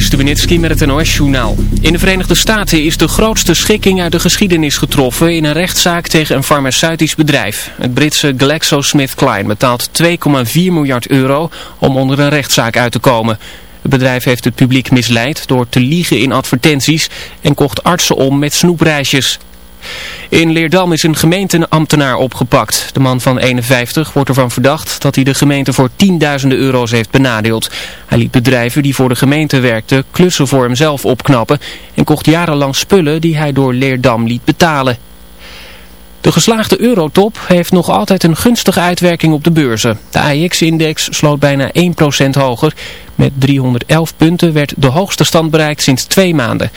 Stubenitski met het NOS-journaal. In de Verenigde Staten is de grootste schikking uit de geschiedenis getroffen in een rechtszaak tegen een farmaceutisch bedrijf. Het Britse GlaxoSmithKline betaalt 2,4 miljard euro om onder een rechtszaak uit te komen. Het bedrijf heeft het publiek misleid door te liegen in advertenties en kocht artsen om met snoepreisjes. In Leerdam is een gemeenteambtenaar opgepakt. De man van 51 wordt ervan verdacht dat hij de gemeente voor tienduizenden euro's heeft benadeeld. Hij liet bedrijven die voor de gemeente werkten klussen voor hemzelf opknappen en kocht jarenlang spullen die hij door Leerdam liet betalen. De geslaagde eurotop heeft nog altijd een gunstige uitwerking op de beurzen. De AIX-index sloot bijna 1% hoger. Met 311 punten werd de hoogste stand bereikt sinds twee maanden.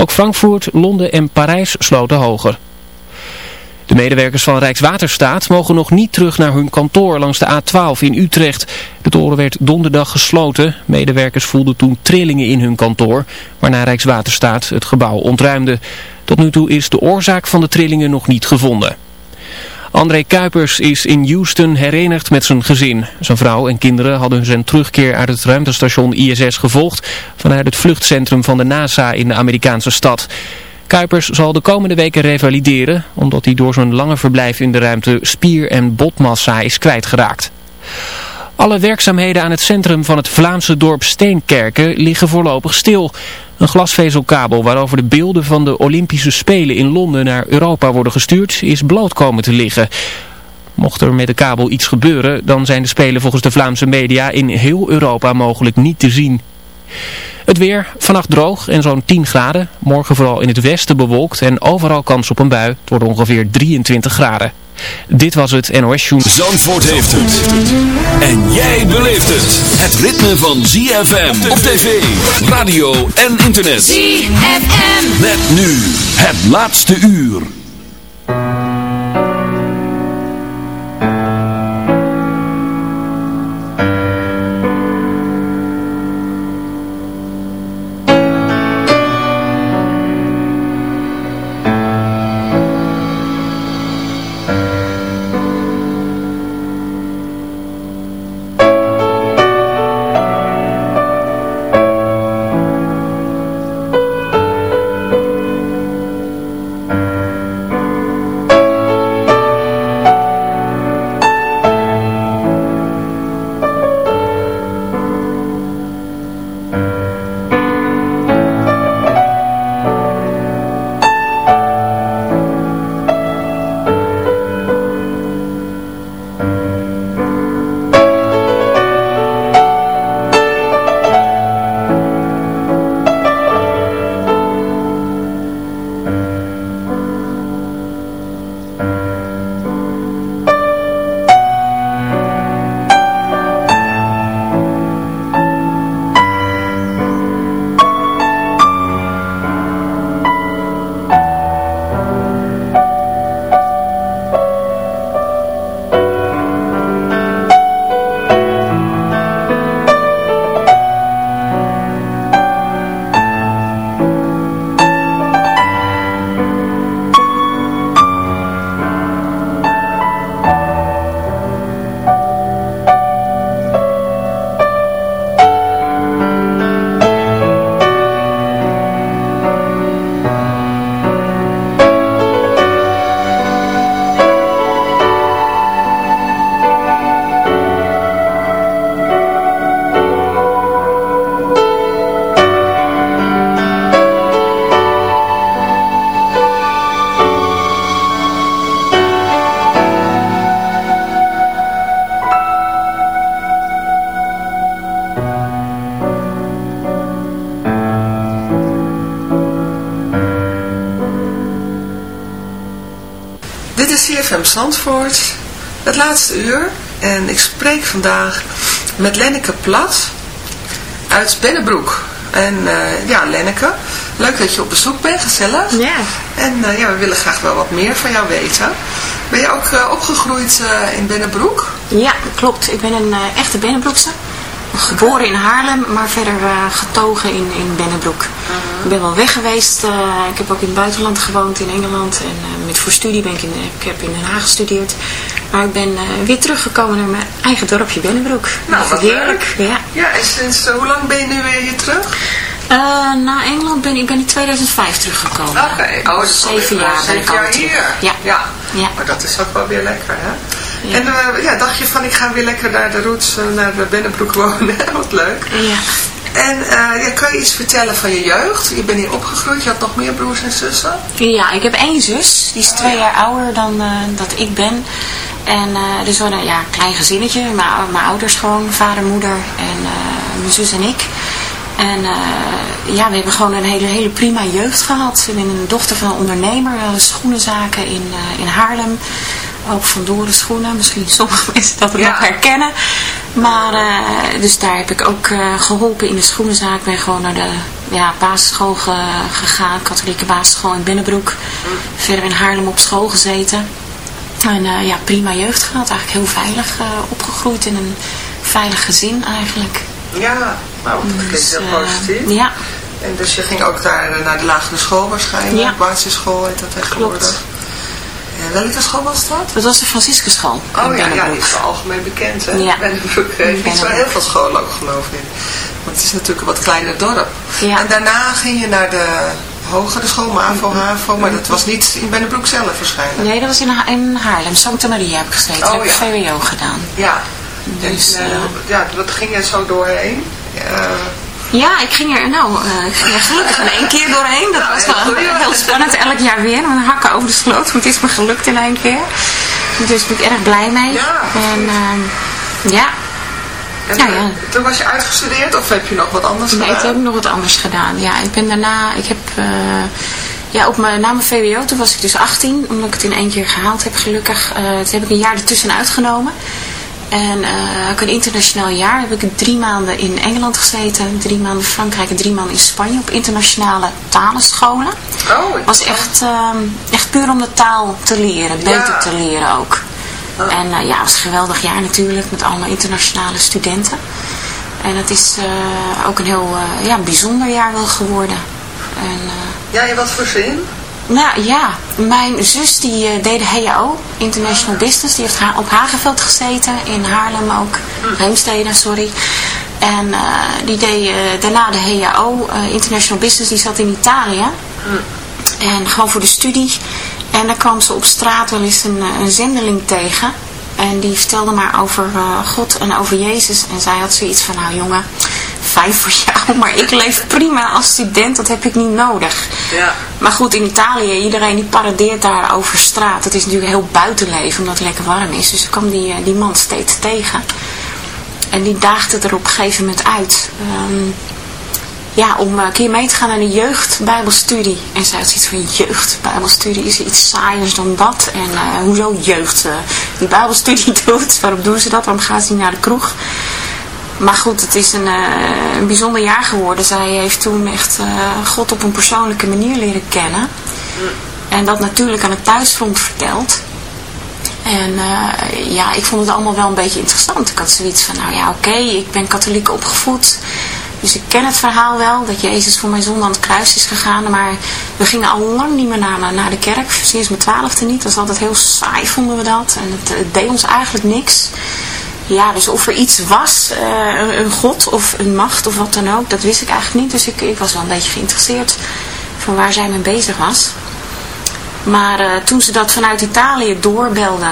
Ook Frankfurt, Londen en Parijs sloten hoger. De medewerkers van Rijkswaterstaat mogen nog niet terug naar hun kantoor langs de A12 in Utrecht. De toren werd donderdag gesloten. Medewerkers voelden toen trillingen in hun kantoor, waarna Rijkswaterstaat het gebouw ontruimde. Tot nu toe is de oorzaak van de trillingen nog niet gevonden. André Kuipers is in Houston herenigd met zijn gezin. Zijn vrouw en kinderen hadden zijn terugkeer uit het ruimtestation ISS gevolgd vanuit het vluchtcentrum van de NASA in de Amerikaanse stad. Kuipers zal de komende weken revalideren omdat hij door zijn lange verblijf in de ruimte spier- en botmassa is kwijtgeraakt. Alle werkzaamheden aan het centrum van het Vlaamse dorp Steenkerken liggen voorlopig stil. Een glasvezelkabel waarover de beelden van de Olympische Spelen in Londen naar Europa worden gestuurd is bloot komen te liggen. Mocht er met de kabel iets gebeuren, dan zijn de Spelen volgens de Vlaamse media in heel Europa mogelijk niet te zien. Het weer, vannacht droog en zo'n 10 graden. Morgen vooral in het westen bewolkt en overal kans op een bui. Het wordt ongeveer 23 graden. Dit was het NOS Show. Zandvoort heeft het. En jij beleeft het. Het ritme van ZFM op tv, radio en internet. ZFM. Met nu het laatste uur. Zandvoort, het laatste uur. En ik spreek vandaag met Lenneke Plat uit Bennebroek. En uh, ja, Lenneke, leuk dat je op bezoek bent, gezellig. Ja. En uh, ja, we willen graag wel wat meer van jou weten. Ben je ook uh, opgegroeid in Bennebroek? Ja, klopt. Ik ben een echte Bennebroekse. Geboren in Haarlem, maar verder getogen in, in Bennebroek. Ik ben wel weg geweest. ik heb ook in het buitenland gewoond, in Engeland. En voor studie ben ik in, ik heb in Den Haag gestudeerd. Maar ik ben uh, weer teruggekomen naar mijn eigen dorpje Bennebroek. Nou, wat heerlijk. Leuk. Ja. ja, en sinds uh, hoe lang ben je nu weer hier terug? Uh, naar Engeland ben ik ben in 2005 teruggekomen. Oké, okay. oh, dus zeven jaar ben ik jaar hier. Ja. ja. ja. Maar dat is ook wel weer lekker, hè? Ja. En ja, dacht je van, ik ga weer lekker naar de roots, naar de Bennebroek wonen. Wat leuk. Ja. En uh, ja, kan je iets vertellen van je jeugd? Je bent hier opgegroeid, je had nog meer broers en zussen? Ja, ik heb één zus. Die is twee jaar ouder dan dat ik ben. En dus wel een ja, klein gezinnetje. Mijn, mijn ouders gewoon, vader, moeder en mijn zus en ik. En uh, ja, we hebben gewoon een hele, hele prima jeugd gehad. Ik ben een dochter van een ondernemer, schoenenzaken in, uh, in Haarlem. Ook van Doren schoenen, misschien sommige mensen dat Ja. nog herkennen. Maar, uh, dus daar heb ik ook geholpen in de schoenenzaak. Ik ben gewoon naar de ja, basisschool ge, gegaan, katholieke basisschool in Binnenbroek. Verder in Haarlem op school gezeten. En ja, prima jeugd gehad. Eigenlijk heel veilig opgegroeid in een veilig gezin eigenlijk. Ja, nou, dat klinkt Dus, heel eh, positief. ja, En dus je ging ook daar eh, naar de lagere school waarschijnlijk, Ja. basisschool heet dat tegenwoordig. Klopt. En welke school was dat? dat was de Franciscuschool in Oh ja, ja, die is wel algemeen bekend hè? Ja. Bennebroek heeft niet zo heel veel scholen ook geloof ik. Want het is natuurlijk een wat kleiner dorp. Ja. En daarna ging je naar de hogere school, MAVO, HAVO, maar dat was niet in Bennebroek zelf waarschijnlijk. Nee, dat was in, Ha- in Haarlem. Santa Maria heb ik gezeten. Oh, heb ik ja. VWO gedaan. Ja. Dus, en, eh, eh, ja, wat ging je zo doorheen? Eh, Ja, ik ging er, nou, eh, ik ging er gelukkig in één keer doorheen. Dat Nou, was wel heel spannend. Elk jaar weer. Een hakken over de sloot. Maar het is me gelukt in één keer. Dus daar ben ik erg blij mee. Ja, En ehm, ja, en, Ja, eh, ja. Toen was je uitgestudeerd of heb je nog wat anders nee, gedaan? toen heb ik nog wat anders gedaan. Ja, ik ben daarna, ik heb, eh, ja, op mijn, na mijn VWO, toen was ik dus 18. Omdat ik het in één keer gehaald heb, gelukkig. Eh, toen heb ik een jaar ertussen uitgenomen. En eh, ook een internationaal jaar heb ik drie maanden in Engeland gezeten, drie maanden in Frankrijk en drie maanden in Spanje op internationale talenscholen. Oh, Het was echt, ehm, echt puur om de taal te leren, beter Ja. te leren ook. Ah. En eh, ja, het was een geweldig jaar natuurlijk met allemaal internationale studenten. En het is eh, ook een heel ja, bijzonder jaar wel geworden. En, Ja, je wat voor zin? Nou ja, mijn zus die eh, deed de HAO, International Business. Die heeft op Hagenveld gezeten, in Haarlem ook. Heemstede, sorry. En eh, die deed eh, daarna de HAO, International Business, die zat in Italië. En gewoon voor de studie. En daar kwam ze op straat wel eens een, een zendeling tegen. En die vertelde maar over God en over Jezus. En zij had zoiets van, nou jongen, fijn voor jou, maar ik leef prima als student, dat heb ik niet nodig. Ja. Maar goed, in Italië, iedereen die paradeert daar over straat. Het is natuurlijk heel buitenleven, omdat het lekker warm is. Dus ik kwam die, eh, die man steeds tegen. En die daagde er op een gegeven moment uit. ehm, ja, om een keer mee te gaan naar de jeugdbijbelstudie. En zij had zoiets van jeugdbijbelstudie, is iets saaiers dan dat? En eh, hoezo jeugd eh, die bijbelstudie doet? Waarom doen ze dat? Waarom gaan ze niet naar de kroeg? Maar goed, het is een, eh, een bijzonder jaar geworden. Zij heeft toen echt eh, God op een persoonlijke manier leren kennen. En dat natuurlijk aan het thuisfront verteld. En eh, ja, ik vond het allemaal wel een beetje interessant. Ik had zoiets van, nou ja, oké, ik ben katholiek opgevoed. Dus ik ken het verhaal wel, dat Jezus voor mijn zonde aan het kruis is gegaan. Maar we gingen al lang niet meer naar, naar de kerk, sinds mijn twaalfde niet. Dat was altijd heel saai, vonden we dat. En het, het deed ons eigenlijk niks. Ja, dus of er iets was, eh, een, god of een macht of wat dan ook, dat wist ik eigenlijk niet. Dus ik, ik was wel een beetje geïnteresseerd van waar zij mee bezig was. Maar eh, toen ze dat vanuit Italië doorbelde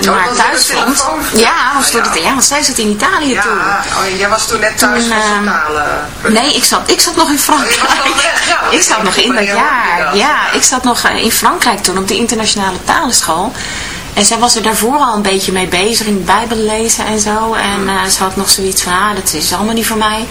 naar Oh, dat thuisfront. de telefoon? Ja, was door Ja. want zij zat in Italië toen. Oh, jij was toen net thuis Toen, van vertalen. Nee, ik zat, ik zat nog in Frankrijk. Oh, weg, ja, want ik zat nog in dat jaar. Ja, ik zat nog eh, in Frankrijk toen op de internationale talenschool. En zij was er daarvoor al een beetje mee bezig in de Bijbel lezen en zo. En eh, ze had nog zoiets van, ah, dat is allemaal niet voor mij.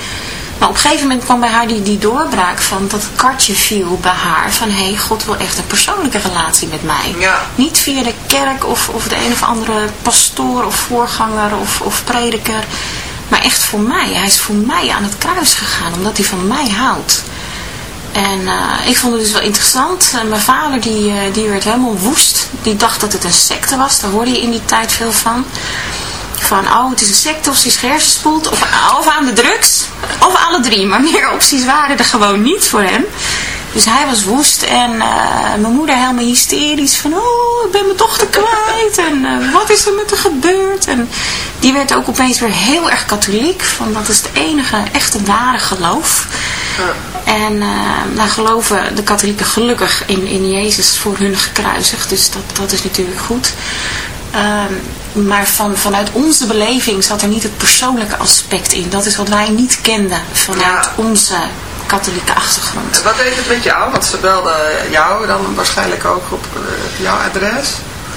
Maar op een gegeven moment kwam bij haar die, die doorbraak van dat kartje viel bij haar. Van, hé, hey, God wil echt een persoonlijke relatie met mij. Ja. Niet via de kerk of, of de een of andere pastoor of voorganger of, of prediker. Maar echt voor mij. Hij is voor mij aan het kruis gegaan, omdat hij van mij houdt. En eh, ik vond het dus wel interessant. En mijn vader die, eh, die werd helemaal woest. Die dacht dat het een secte was. Daar hoorde je in die tijd veel van. Van, oh, het is een secte of ze is. Of, of aan de drugs. Of alle drie. Maar meer opties waren er gewoon niet voor hem. Dus hij was woest. En eh, mijn moeder helemaal hysterisch. Van, oh, ik ben mijn dochter kwijt. En eh, wat is er met haar gebeurd? En die werd ook opeens weer heel erg katholiek. Van, dat is het enige echte ware geloof. En uh, nou geloven de katholieken gelukkig in, in Jezus voor hun gekruisigd. Dus dat, dat is natuurlijk goed. Um, maar van, vanuit onze beleving zat er niet het persoonlijke aspect in. Dat is wat wij niet kenden vanuit onze katholieke achtergrond. En wat deed het met jou? Want ze belden jou dan waarschijnlijk ook op uh, jouw adres.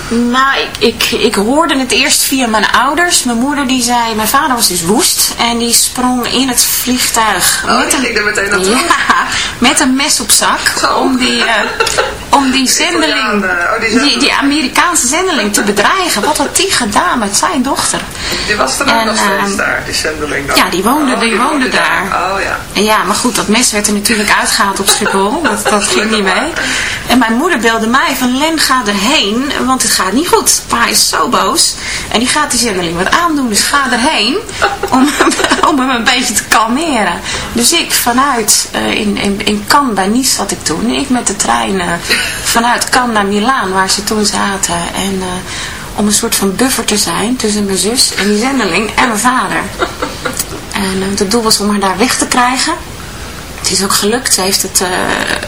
Nou, ik, ik, ik hoorde het eerst via mijn ouders. Mijn moeder die zei, mijn vader was dus woest. En die sprong in het vliegtuig. Oh, met ging er meteen naartoe? Ja, met een mes op zak. Om die, uh, om die zendeling, oh, die, die, die, Amerikaanse zendeling te bedreigen. Wat had die gedaan met zijn dochter? Die was er ook nog steeds uh, daar, die zendeling dan? Ja, die woonde, oh, die, die woonde, woonde daar. daar. Oh ja. En ja, maar goed, dat mes werd er natuurlijk uitgehaald op Schiphol. Dat, dat ging niet mee. En mijn moeder belde mij van Len, ga erheen, want het gaat niet goed. Pa is zo boos. En die gaat die zendeling wat aandoen, dus ga erheen om, om hem een beetje te kalmeren. Dus ik vanuit, uh, in, in, in bij Nice zat ik toen, ik met de trein uh, vanuit Cannes naar Milaan, waar ze toen zaten. En uh, om een soort van buffer te zijn tussen mijn zus en die zendeling en mijn vader. En het doel was om haar daar weg te krijgen. Het is ook gelukt. Ze heeft het, uh,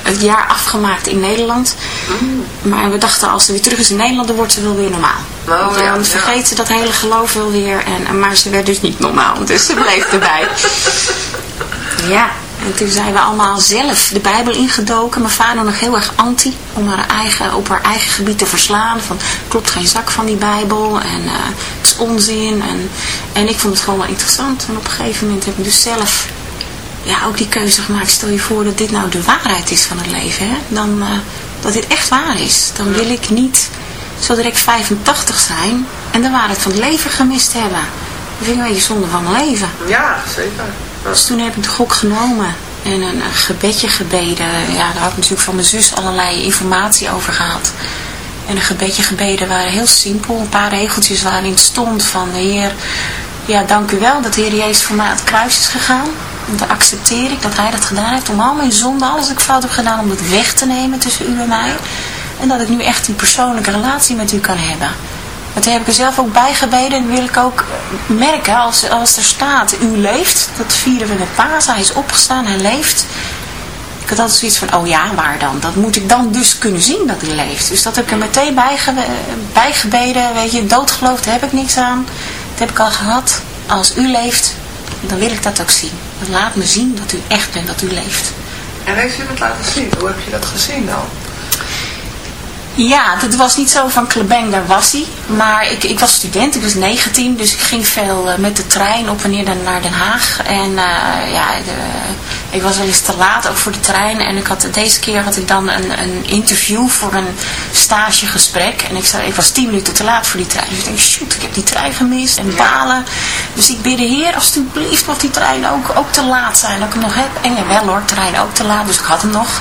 het jaar afgemaakt in Nederland. Mm. Maar we dachten als ze weer terug is in Nederland, dan wordt ze wel weer normaal. Oh, dan ja, vergeet ja. ze dat hele geloof wel weer. En, maar ze werd dus niet normaal. Dus ze bleef erbij. ja. En toen zijn we allemaal zelf de Bijbel ingedoken. Mijn vader nog heel erg anti. Om haar eigen, op haar eigen gebied te verslaan. Van klopt geen zak van die Bijbel. En uh, het is onzin. En, en ik vond het gewoon wel interessant. En op een gegeven moment heb ik dus zelf ja, ook die keuze gemaakt. Stel je voor dat dit nou de waarheid is van het leven. Hè? Dan, uh, dat dit echt waar is. Dan wil ik niet zo direct 85 zijn. En de waarheid van het leven gemist hebben. Dat vind ik een beetje zonde van mijn leven. Ja, zeker. Ja. Dus toen heb ik de gok genomen. En een, een gebedje gebeden. Ja, daar had ik natuurlijk van mijn zus allerlei informatie over gehad. En een gebedje gebeden waren heel simpel. Een paar regeltjes waarin stond van de Heer... Ja, dank u wel dat de Heer Jezus voor mij aan het kruis is gegaan. Dan accepteer ik dat hij dat gedaan heeft om al mijn zonde, alles wat ik fout heb gedaan, om het weg te nemen tussen u en mij. En dat ik nu echt een persoonlijke relatie met u kan hebben. Want daar heb ik er zelf ook bij gebeden en wil ik ook merken als, als er staat, u leeft, dat vieren we met paas, hij is opgestaan, hij leeft. Ik had altijd zoiets van, oh ja, waar dan? Dat moet ik dan dus kunnen zien dat hij leeft. Dus dat heb ik er meteen bij, bij gebeden, weet je, doodgeloof, daar heb ik niks aan. Dat heb ik al gehad. Als u leeft, dan wil ik dat ook zien. Laat me zien dat u echt bent, dat u leeft. En heeft u het laten zien? Hoe heb je dat gezien dan? Ja, het was niet zo van klebeng, daar was hij. Maar ik, ik was student, ik was 19, dus ik ging veel uh, met de trein op en neer naar Den Haag. En uh, ja, de, ik was wel eens te laat ook voor de trein. En ik had, deze keer had ik dan een, een interview voor een stagegesprek. En ik, zei, ik was 10 minuten te laat voor die trein. Dus ik denk, shoot, ik heb die trein gemist en balen. Dus ik bid de heer, alsjeblieft mag die trein ook, ook te laat zijn. Dat ik hem nog heb. En jawel hoor, trein ook te laat, dus ik had hem nog.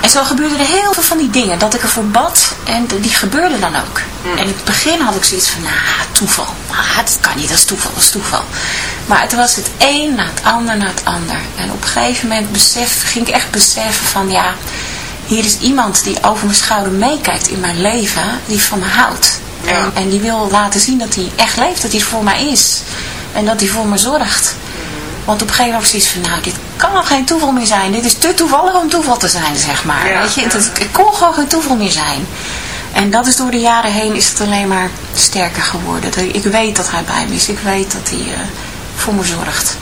En zo gebeurden er heel veel van die dingen. Dat ik ervoor bad en die gebeurden dan ook. Hmm. En in het begin had ik zoiets van, nou, toeval. Ah, dat kan niet, dat is toeval, dat is toeval. Maar het was het een na het ander na het ander. En op een gegeven moment besef, ging ik echt beseffen van, ja, hier is iemand die over mijn schouder meekijkt in mijn leven, die van me houdt. Ja. En, en die wil laten zien dat hij echt leeft, dat hij voor mij is. En dat hij voor me zorgt. Want op een gegeven moment was ik zoiets van, nou, dit kan geen toeval meer zijn. Dit is te toevallig om toeval te zijn, zeg maar. Ja, Weet je, het, het kon gewoon geen toeval meer zijn. En dat is door de jaren heen is het alleen maar sterker geworden. Ik weet dat hij bij me is. Ik weet dat hij eh, voor me zorgt.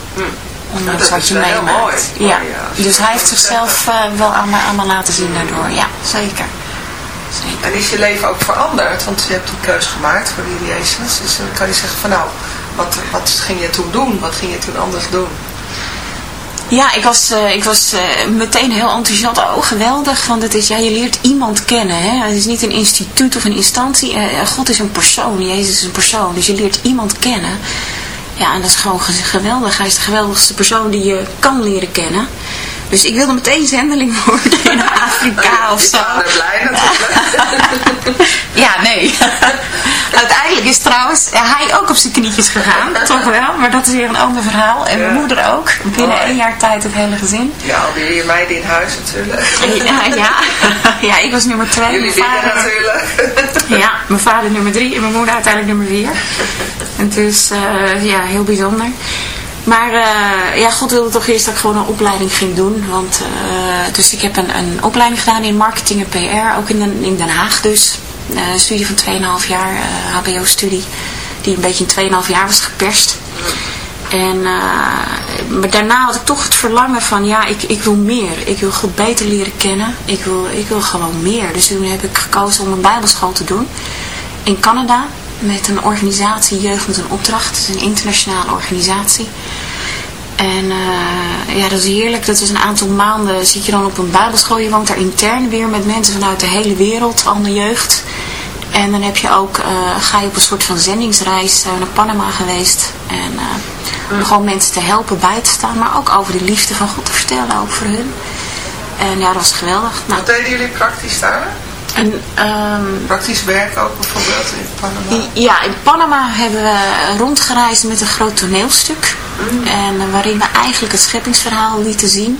Ondanks dat wat is je meemaakt. Ja. Ja, Dus hij heeft zichzelf eh, wel aan me, aan me laten zien daardoor. Ja, zeker. zeker. En is je leven ook veranderd? Want je hebt een keuze gemaakt voor die Jezus. Dus dan kan je zeggen van nou, wat, wat ging je toen doen? Wat ging je toen anders doen? Ja, ik was, uh, ik was uh, meteen heel enthousiast. Oh, geweldig. Want het is, ja, je leert iemand kennen. Hè? Het is niet een instituut of een instantie. Uh, God is een persoon. Jezus is een persoon. Dus je leert iemand kennen. Ja, en dat is gewoon ge geweldig. Hij is de geweldigste persoon die je kan leren kennen. Dus ik wilde meteen zendeling worden in Afrika of Ik zo. ben blij natuurlijk. Ja, nee. Uiteindelijk is trouwens hij ook op zijn knietjes gegaan. Toch wel, maar dat is weer een ander verhaal. En mijn moeder ook. Binnen Mooi. één jaar tijd het hele gezin. Ja, al die meiden in huis natuurlijk. Ja, ja. ja, ik was nummer twee. Jullie Mijn vader, natuurlijk. ja, mijn vader nummer drie en mijn moeder uiteindelijk nummer vier. En dus, ja, heel bijzonder. Maar uh, ja, God wilde toch eerst dat ik gewoon een opleiding ging doen. Want, uh, dus ik heb een, een opleiding gedaan in marketing en PR, ook in Den, Haag dus. Uh, studie van 2,5 jaar, HBO-studie, die een beetje in 2,5 jaar was geperst. En, maar daarna had ik toch het verlangen van, ja, ik, ik wil meer. Ik wil God beter leren kennen. Ik wil, ik wil gewoon meer. Dus toen heb ik gekozen om een bijbelschool te doen in Canada met een organisatie Jeugd met een Opdracht. Het is een internationale organisatie. En uh, ja, dat is heerlijk. Dat is een aantal maanden zit je dan op een bijbelschool. Je woont daar intern weer met mensen vanuit de hele wereld, al de jeugd. En dan heb je ook, uh, ga je op een soort van zendingsreis naar Panama geweest. En om gewoon mensen te helpen bij te staan. Maar ook over de liefde van God te vertellen, ook voor hun. En ja, dat was geweldig. Nou, Wat deden jullie praktisch daar? En, um, Praktisch werk ook bijvoorbeeld in Panama? Ja, in Panama hebben we rondgereisd met een groot toneelstuk. Mm. En uh, waarin we eigenlijk het scheppingsverhaal lieten zien.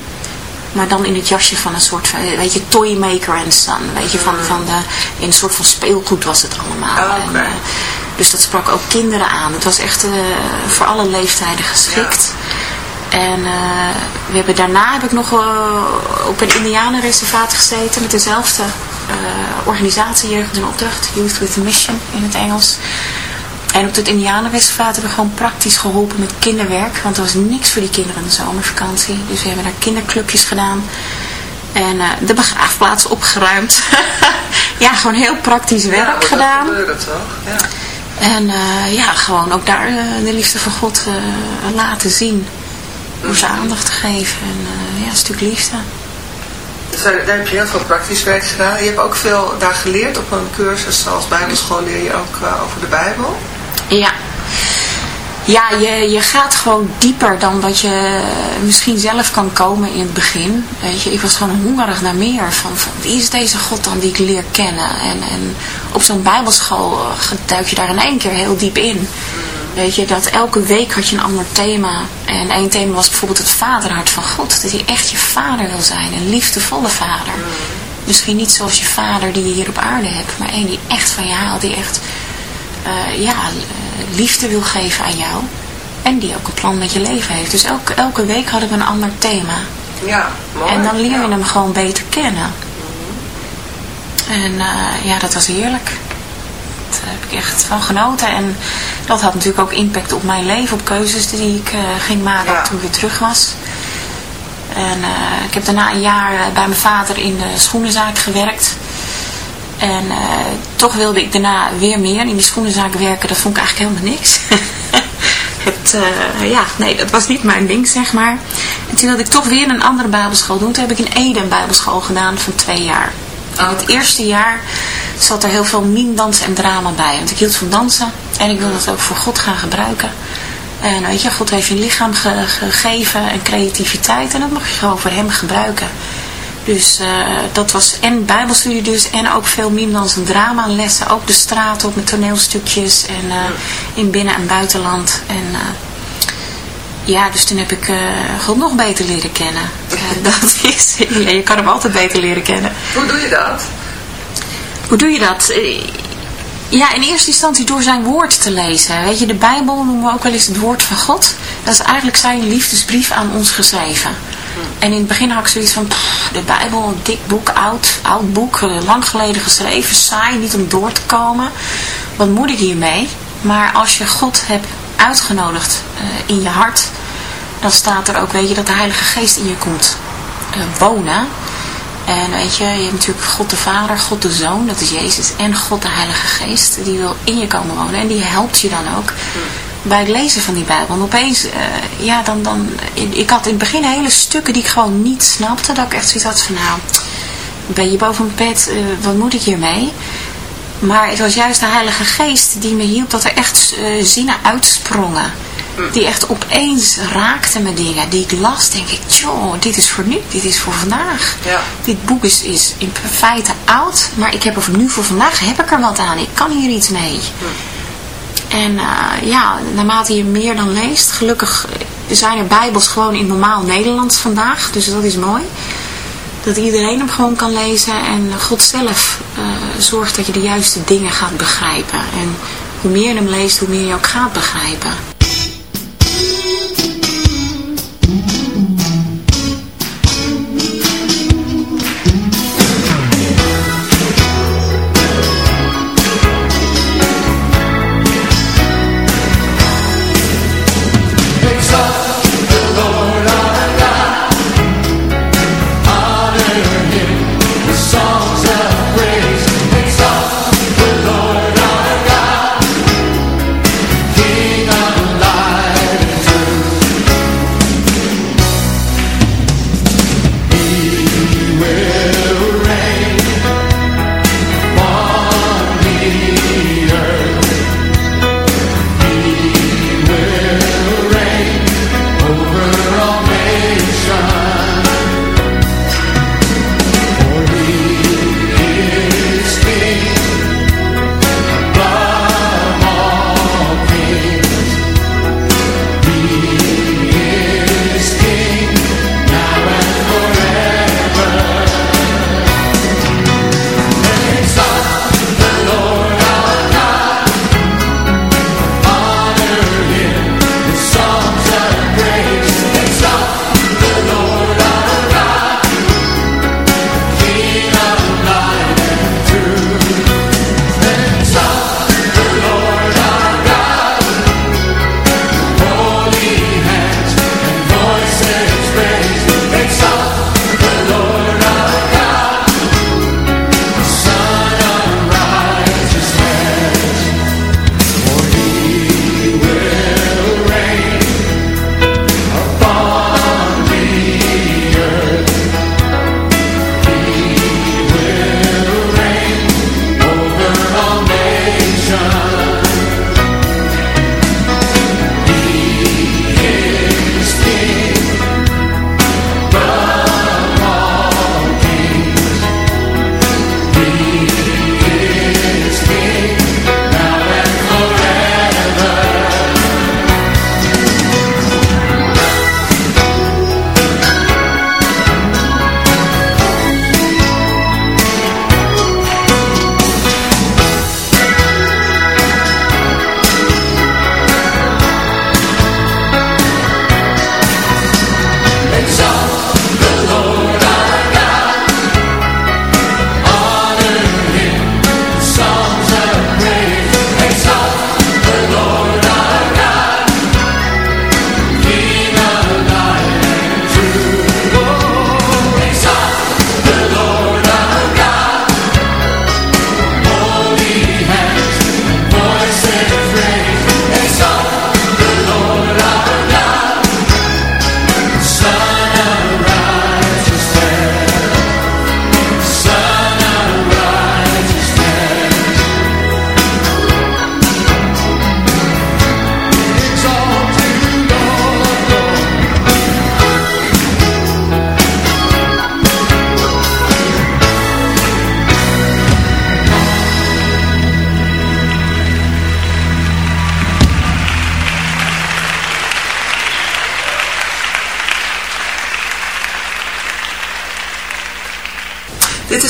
Maar dan in het jasje van een soort van, weet je, toymaker en son. Weet je, van, mm. van de, in een soort van speelgoed was het allemaal. Oh, okay. en, uh, dus dat sprak ook kinderen aan. Het was echt uh, voor alle leeftijden geschikt. Ja. En we hebben, daarna heb ik nog op een indianenreservaat gezeten met dezelfde organisatie Jeugd in Opdracht, Youth with a Mission in het Engels. En op het Indianenreservaat hebben we gewoon praktisch geholpen met kinderwerk. Want er was niks voor die kinderen in de zomervakantie. Dus we hebben daar kinderclubjes gedaan. En uh, de begraafplaats opgeruimd. ja, gewoon heel praktisch werk ja, gedaan. Ja, dat toch? Ja. En uh, ja, gewoon ook daar uh, de liefde van God laten zien. Door ze aandacht te geven. En ja, een stuk liefde. Dus daar, heb je heel veel praktisch werk gedaan. Je hebt ook veel daar geleerd op een cursus zoals Bijbelschool leer je ook uh, over de Bijbel. Ja. Ja, je, je gaat gewoon dieper dan wat je misschien zelf kan komen in het begin. Weet je, ik was gewoon hongerig naar meer. Van, van wie is deze God dan die ik leer kennen? En, en op zo'n bijbelschool duik je daar in één keer heel diep in. Weet je, dat elke week had je een ander thema. En één thema was bijvoorbeeld het vaderhart van God. Dat hij echt je vader wil zijn. Een liefdevolle vader. Misschien niet zoals je vader die je hier op aarde hebt. Maar één die echt van je haalt. Die echt uh, ja, liefde wil geven aan jou. En die ook een plan met je leven heeft. Dus elke, elke week hadden we een ander thema. Ja, mooi. En dan leer je ja. hem gewoon beter kennen. En uh, ja, dat was heerlijk. Daar heb ik echt van genoten. En dat had natuurlijk ook impact op mijn leven, op keuzes die ik uh, ging maken ja. toen ik weer terug was. En uh, ik heb daarna een jaar bij mijn vader in de schoenenzaak gewerkt. En uh, toch wilde ik daarna weer meer in die schoenenzaak werken. Dat vond ik eigenlijk helemaal niks. Het, uh, ja, nee, dat was niet mijn ding, zeg maar. En toen wilde ik toch weer een andere bijbelschool doen. Toen heb ik in Ede een bijbelschool gedaan van twee jaar. En het eerste jaar zat er heel veel meme-dansen en drama bij. Want ik hield van dansen en ik wilde dat ook voor God gaan gebruiken. En weet je, God heeft je lichaam ge gegeven en creativiteit en dat mag je gewoon voor hem gebruiken. Dus uh, dat was en bijbelstudie dus en ook veel mimdans en drama lessen. Ook de straat op met toneelstukjes en uh, in binnen- en buitenland. En uh, ja, dus toen heb ik God nog beter leren kennen. dat is, je kan hem altijd beter leren kennen. Hoe doe je dat? Hoe doe je dat? Ja, in eerste instantie door zijn woord te lezen. Weet je, de Bijbel noemen we ook wel eens het woord van God. Dat is eigenlijk zijn liefdesbrief aan ons geschreven. En in het begin had ik zoiets van, de Bijbel, een dik boek, oud, oud boek, lang geleden geschreven, saai, niet om door te komen. Wat moet ik hiermee? Maar als je God hebt uitgenodigd uh, in je hart, dan staat er ook, weet je, dat de Heilige Geest in je komt uh, wonen. En weet je, je hebt natuurlijk God de Vader, God de Zoon, dat is Jezus, en God de Heilige Geest, die wil in je komen wonen en die helpt je dan ook bij het lezen van die Bijbel. En opeens, uh, ja, dan, dan, ik had in het begin hele stukken die ik gewoon niet snapte, dat ik echt zoiets had van, nou, ben je boven mijn bed, uh, wat moet ik hiermee? Maar het was juist de Heilige Geest die me hielp dat er echt uh, zinnen uitsprongen. Die echt opeens raakten me dingen. Die ik las, denk ik, joh, dit is voor nu, dit is voor vandaag. Ja. Dit boek is, is in feite oud, maar ik heb er voor nu voor vandaag, heb ik er wat aan. Ik kan hier iets mee. En uh, ja, naarmate je meer dan leest, gelukkig zijn er bijbels gewoon in normaal Nederlands vandaag. Dus dat is mooi. Dat iedereen hem gewoon kan lezen en God zelf uh, zorgt dat je de juiste dingen gaat begrijpen. En hoe meer je hem leest, hoe meer je ook gaat begrijpen.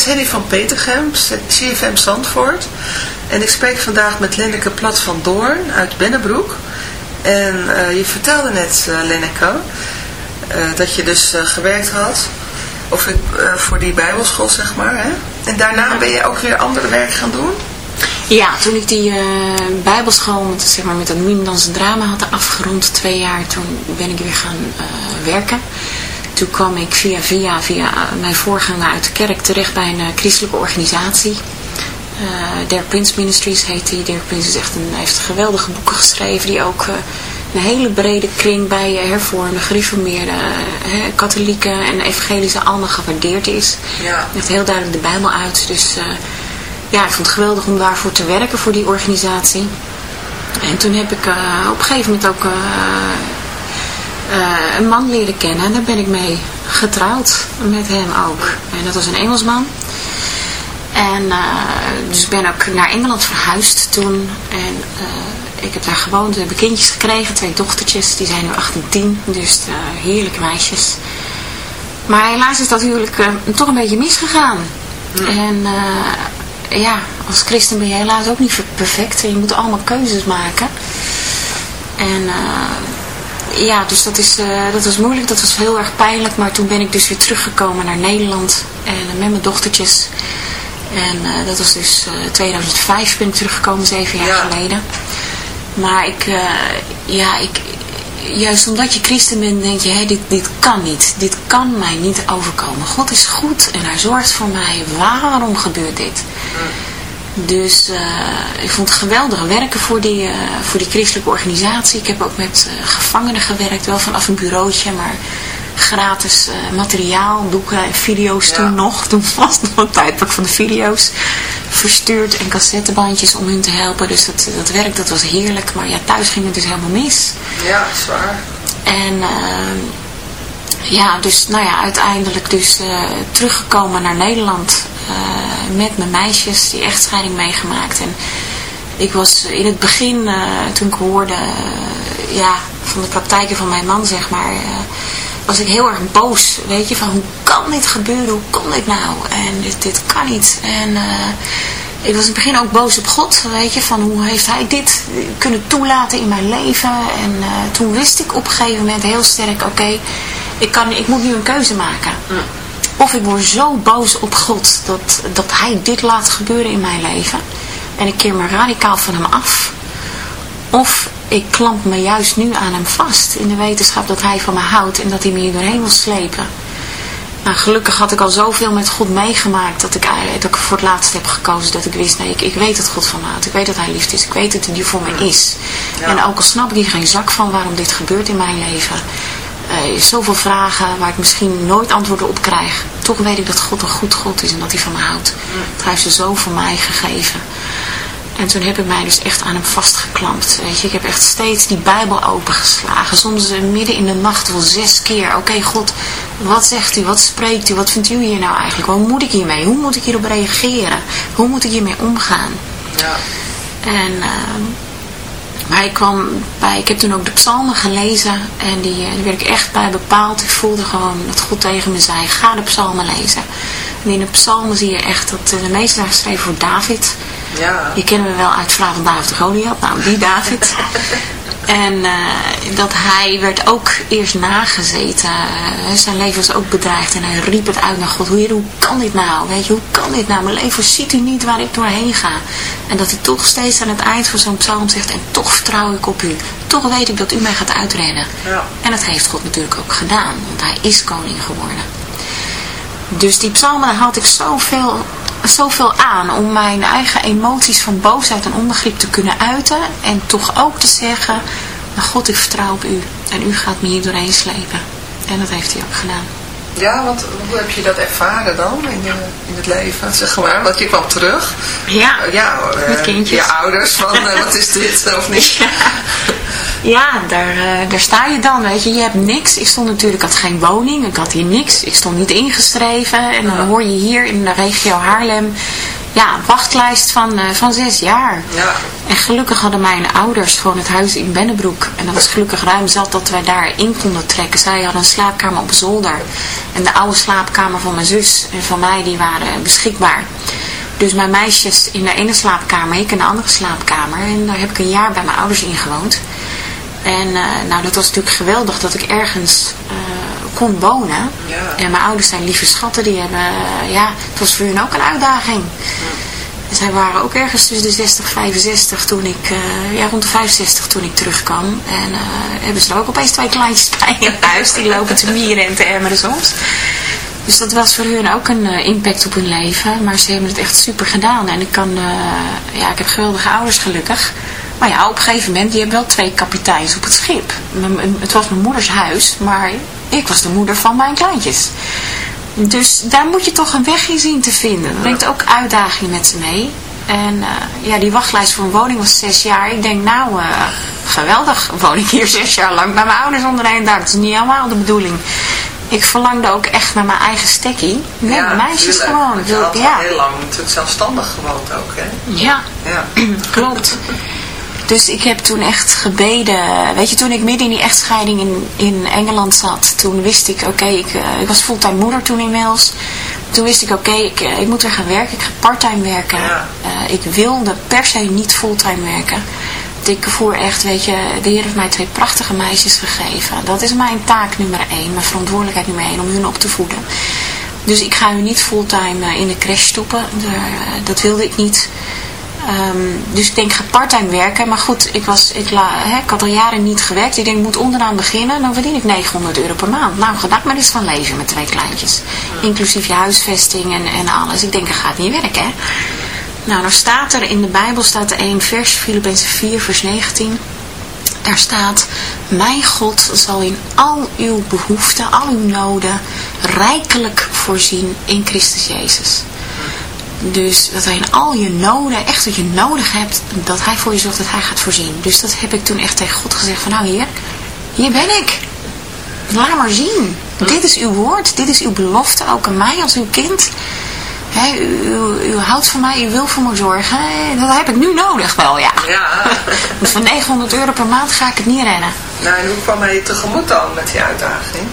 Henny van Petergem, CFM Zandvoort. En ik spreek vandaag met Lenneke Plat van Doorn uit Bennebroek. En uh, je vertelde net, uh, Lenneke, uh, dat je dus gewerkt had of voor die bijbelschool, zeg maar. Hè? En daarna ben je ook weer andere werk gaan doen? Ja, toen ik die bijbelschool met, zeg maar, met dat Mimdans drama had afgerond, twee jaar, toen ben ik weer gaan werken toen kwam ik via, via, via mijn voorganger uit de kerk terecht bij een christelijke organisatie. Uh, Prince Ministries heet die. Der Prince is echt een, heeft geweldige boeken geschreven die ook uh, een hele brede kring bij uh, hervormde, gereformeerde, katholieken en evangelische allemaal gewaardeerd is. Ja. heeft heel duidelijk de Bijbel uit. Dus ja, ik vond het geweldig om daarvoor te werken voor die organisatie. En toen heb ik op een gegeven moment ook een man leren kennen en daar ben ik mee getrouwd met hem ook. En dat was een Engelsman. En uh, dus ik ben ook naar Engeland verhuisd toen. En uh, ik heb daar gewoond, we hebben kindjes gekregen, twee dochtertjes. Die zijn nu 8 en 10, dus heerlijke meisjes. Maar helaas is dat huwelijk toch een beetje misgegaan. En ja, als christen ben je helaas ook niet perfect. En je moet allemaal keuzes maken. En ja, dus dat, is, dat was moeilijk, dat was heel erg pijnlijk. Maar toen ben ik dus weer teruggekomen naar Nederland. En met mijn dochtertjes... En uh, dat was dus uh, 2005 ben ik teruggekomen, zeven jaar ja. geleden. Maar ik, ja, ik, juist omdat je christen bent, denk je, hé, dit, dit kan niet. Dit kan mij niet overkomen. God is goed en hij zorgt voor mij. Waarom gebeurt dit? Dus uh, ik vond het geweldig werken voor die, uh, voor die christelijke organisatie. Ik heb ook met uh, gevangenen gewerkt, wel vanaf een bureautje, maar gratis materiaal, boeken en video's ja. toen nog. Toen was nog een tijdperk van de video's verstuurd en cassettebandjes om hun te helpen. Dus dat, dat werk dat was heerlijk. Maar ja, thuis ging het dus helemaal mis. Ja, zwaar. En uh, ja, dus nou ja, uiteindelijk dus uh, teruggekomen naar Nederland met mijn meisjes, die echtscheiding meegemaakt. En ik was in het begin, toen ik hoorde ja, van de praktijken van mijn man, zeg maar was ik heel erg boos, weet je, van hoe kan dit gebeuren, hoe kon dit nou? En dit, dit kan niet. En ik was in het begin ook boos op God, weet je, van hoe heeft hij dit kunnen toelaten in mijn leven? En toen wist ik op een gegeven moment heel sterk, oké, ik, kan, ik moet nu een keuze maken. Of ik word zo boos op God dat, dat hij dit laat gebeuren in mijn leven. En ik keer me radicaal van hem af. Of ik klamp me juist nu aan hem vast. In de wetenschap dat hij van me houdt en dat hij me hier doorheen wil slepen. Nou, gelukkig had ik al zoveel met God meegemaakt dat ik, dat ik voor het laatst heb gekozen. Dat ik wist, nee, ik, ik weet dat God van me houdt. Ik weet dat hij liefde is. Ik weet dat hij voor me is. Ja. En ook al snap ik hier geen zak van waarom dit gebeurt in mijn leven. Uh, zoveel vragen waar ik misschien nooit antwoorden op krijg. Toch weet ik dat God een goed God is en dat hij van me houdt. Hij heeft ze zo voor mij gegeven. En toen heb ik mij dus echt aan hem vastgeklampt. Weet je, ik heb echt steeds die Bijbel opengeslagen. Soms midden in de nacht wel zes keer. Oké, okay, God, wat zegt u? Wat spreekt u? Wat vindt u hier nou eigenlijk? Hoe moet ik hiermee? Hoe moet ik hierop reageren? Hoe moet ik hiermee omgaan? Ja. En, uh, maar ik kwam bij, ik heb toen ook de psalmen gelezen. En die, daar werd ik echt bij bepaald. Ik voelde gewoon dat God tegen me zei, ga de psalmen lezen. En in de psalmen zie je echt dat de meeste zijn geschreven voor David... Ja. Die kennen we wel uit van David de Goliath. Nou, die David. en uh, dat hij werd ook eerst nagezeten. Uh, zijn leven was ook bedreigd. En hij riep het uit naar God. Hoe, hoe kan dit nou? Weet je, hoe kan dit nou? Mijn leven ziet u niet waar ik doorheen ga. En dat hij toch steeds aan het eind van zo'n psalm zegt. En toch vertrouw ik op u. Toch weet ik dat u mij gaat uitredden. Ja. En dat heeft God natuurlijk ook gedaan. Want hij is koning geworden. Dus die psalmen had ik zoveel zoveel aan om mijn eigen emoties van boosheid en onbegrip te kunnen uiten. En toch ook te zeggen, nou God ik vertrouw op u. En u gaat me hier doorheen slepen. En dat heeft hij ook gedaan. Ja, want hoe heb je dat ervaren dan in, in het leven, zeg maar? Want je kwam terug. Ja, ja met kindjes. Je ouders, van uh, wat is dit of niet? Ja, ja daar, uh, daar sta je dan, weet je. Je hebt niks. Ik stond natuurlijk, ik had geen woning. Ik had hier niks. Ik stond niet ingeschreven. En dan hoor je hier in de regio Haarlem ja, wachtlijst van, uh, van zes jaar. Ja. En gelukkig hadden mijn ouders gewoon het huis in Bennebroek. En dat was gelukkig ruim zat dat wij daarin konden trekken. Zij hadden een slaapkamer op zolder. En de oude slaapkamer van mijn zus en van mij, die waren beschikbaar. Dus mijn meisjes in de ene slaapkamer, ik in de andere slaapkamer. En daar heb ik een jaar bij mijn ouders in gewoond. En uh, nou, dat was natuurlijk geweldig dat ik ergens uh, kon wonen. Ja. En mijn ouders zijn lieve schatten, die hebben, uh, ja, het was voor hun ook een uitdaging. Ja. Zij waren ook ergens tussen de 60 en 65 toen ik, ja, rond de 65 toen ik terugkwam. En hebben ze er ook opeens twee kleintjes bij in huis, die lopen te mieren en te emmeren soms. Dus dat was voor hun ook een impact op hun leven. Maar ze hebben het echt super gedaan. En ik kan, ja, ik heb geweldige ouders gelukkig. Maar ja, op een gegeven moment, je hebt wel twee kapiteins op het schip. Het was mijn moeders huis, maar ik was de moeder van mijn kleintjes. Dus daar moet je toch een weg in zien te vinden. Dat brengt ook uitdagingen met ze mee. En uh, ja, die wachtlijst voor een woning was zes jaar. Ik denk, nou, uh, geweldig. Woon ik hier zes jaar lang bij mijn ouders onder één dak. Dat is niet helemaal de bedoeling. Ik verlangde ook echt naar mijn eigen stekkie. Met ja, meisjes tuurlijk. gewoon. Je had ja. heel lang natuurlijk zelfstandig gewoond ook, hè? Ja, Ja. klopt. Dus ik heb toen echt gebeden. Weet je, toen ik midden in die echtscheiding in, in Engeland zat, toen wist ik, oké, ik, uh, ik was fulltime moeder toen inmiddels. Toen wist ik, oké, ik, uh, ik moet weer gaan werken. Ik ga parttime werken. Ja. Uh, ik wilde per se niet fulltime werken. Ik voer echt, weet je, de Heer heeft mij twee prachtige meisjes gegeven. Dat is mijn taak nummer één, mijn verantwoordelijkheid nummer één, om hun op te voeden. Dus ik ga hun niet fulltime in de crash stoppen. Dat wilde ik niet. Um, dus ik denk, ik ga parttime werken. Maar goed, ik, was, ik, la, ik had al jaren niet gewerkt. Ik denk, ik moet onderaan beginnen. Dan verdien ik 900 euro per maand. Nou, gedacht maar eens van leven met twee kleintjes. Inclusief je huisvesting en, en alles. Ik denk, dat gaat niet werken, hè. Nou, dan staat er in de Bijbel, staat er één vers, Filippenzen 4, vers 19. Daar staat, mijn God zal in al uw behoeften, al uw noden, rijkelijk voorzien in Christus Jezus. Dus dat hij in al je noden, echt wat je nodig hebt, dat hij voor je zorgt, dat hij gaat voorzien. Dus dat heb ik toen echt tegen God gezegd van, nou heer, hier ben ik. Laat maar zien. Dit is uw woord, dit is uw belofte, ook aan mij als uw kind. He, u, u, u, houdt van mij, u wil voor me zorgen. Dat heb ik nu nodig wel, ja. Ja. Want van 900 euro per maand ga ik het niet rennen. Nou, en hoe kwam hij tegemoet dan met die uitdaging?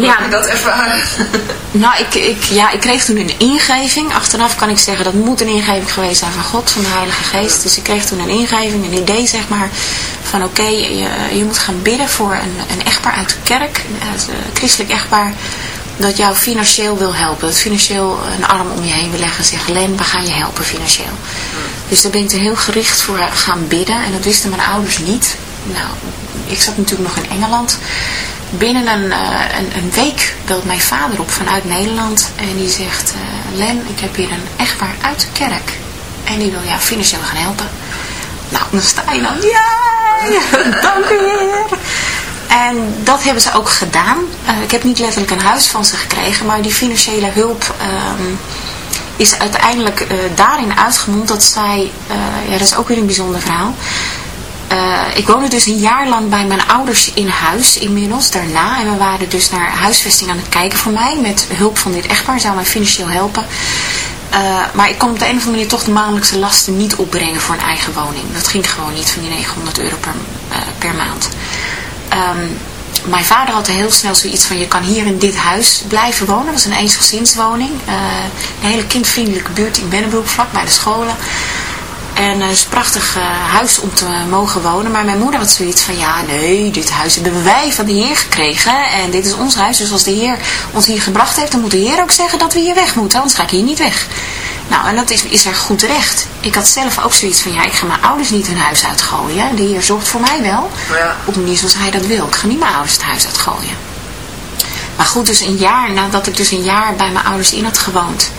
Ja. heb je dat ervaren? Nou, ik, ik, ja, ik kreeg toen een ingeving. Achteraf kan ik zeggen, dat moet een ingeving geweest zijn van God, van de Heilige Geest. Dus ik kreeg toen een ingeving, een idee zeg maar, van oké, okay, je, je moet gaan bidden voor een, een echtpaar uit de kerk, uit een christelijk echtpaar, dat jou financieel wil helpen. Dat financieel een arm om je heen wil leggen en zeggen, Len, we gaan je helpen financieel. Dus daar ben ik er heel gericht voor gaan bidden en dat wisten mijn ouders niet. Nou, ik zat natuurlijk nog in Engeland. Binnen een, uh, een, een, week belt mijn vader op vanuit Nederland en die zegt, uh, Len, ik heb hier een echtpaar uit de kerk en die wil jou financieel gaan helpen. Nou, dan sta je dan, ja, dank u heer. En dat hebben ze ook gedaan. Uh, ik heb niet letterlijk een huis van ze gekregen, maar die financiële hulp um, is uiteindelijk daarin uitgemond dat zij, ja dat is ook weer een bijzonder verhaal. Ik woonde dus een jaar lang bij mijn ouders in huis inmiddels, daarna. En we waren dus naar huisvesting aan het kijken voor mij. Met hulp van dit echtpaar zou mij financieel helpen. maar ik kon op de een of andere manier toch de maandelijkse lasten niet opbrengen voor een eigen woning. Dat ging gewoon niet van die 900 euro per, per maand. Um, mijn vader had heel snel zoiets van, je kan hier in dit huis blijven wonen. Dat was een eensgezinswoning. Uh, een hele kindvriendelijke buurt in Bennebroek, vlak bij de scholen. En het is een prachtig uh, huis om te mogen wonen. Maar mijn moeder had zoiets van, ja nee, dit huis hebben wij van de Heer gekregen. En dit is ons huis. Dus als de Heer ons hier gebracht heeft, dan moet de Heer ook zeggen dat we hier weg moeten. Anders ga ik hier niet weg. Nou, en dat is, is er goed recht. Ik had zelf ook zoiets van, ja, ik ga mijn ouders niet hun huis uitgooien. De Heer zorgt voor mij wel. Ja. Op een manier zoals hij dat wil. Ik ga niet mijn ouders het huis uitgooien. Maar goed, dus een jaar nadat ik dus een jaar bij mijn ouders in had gewoond.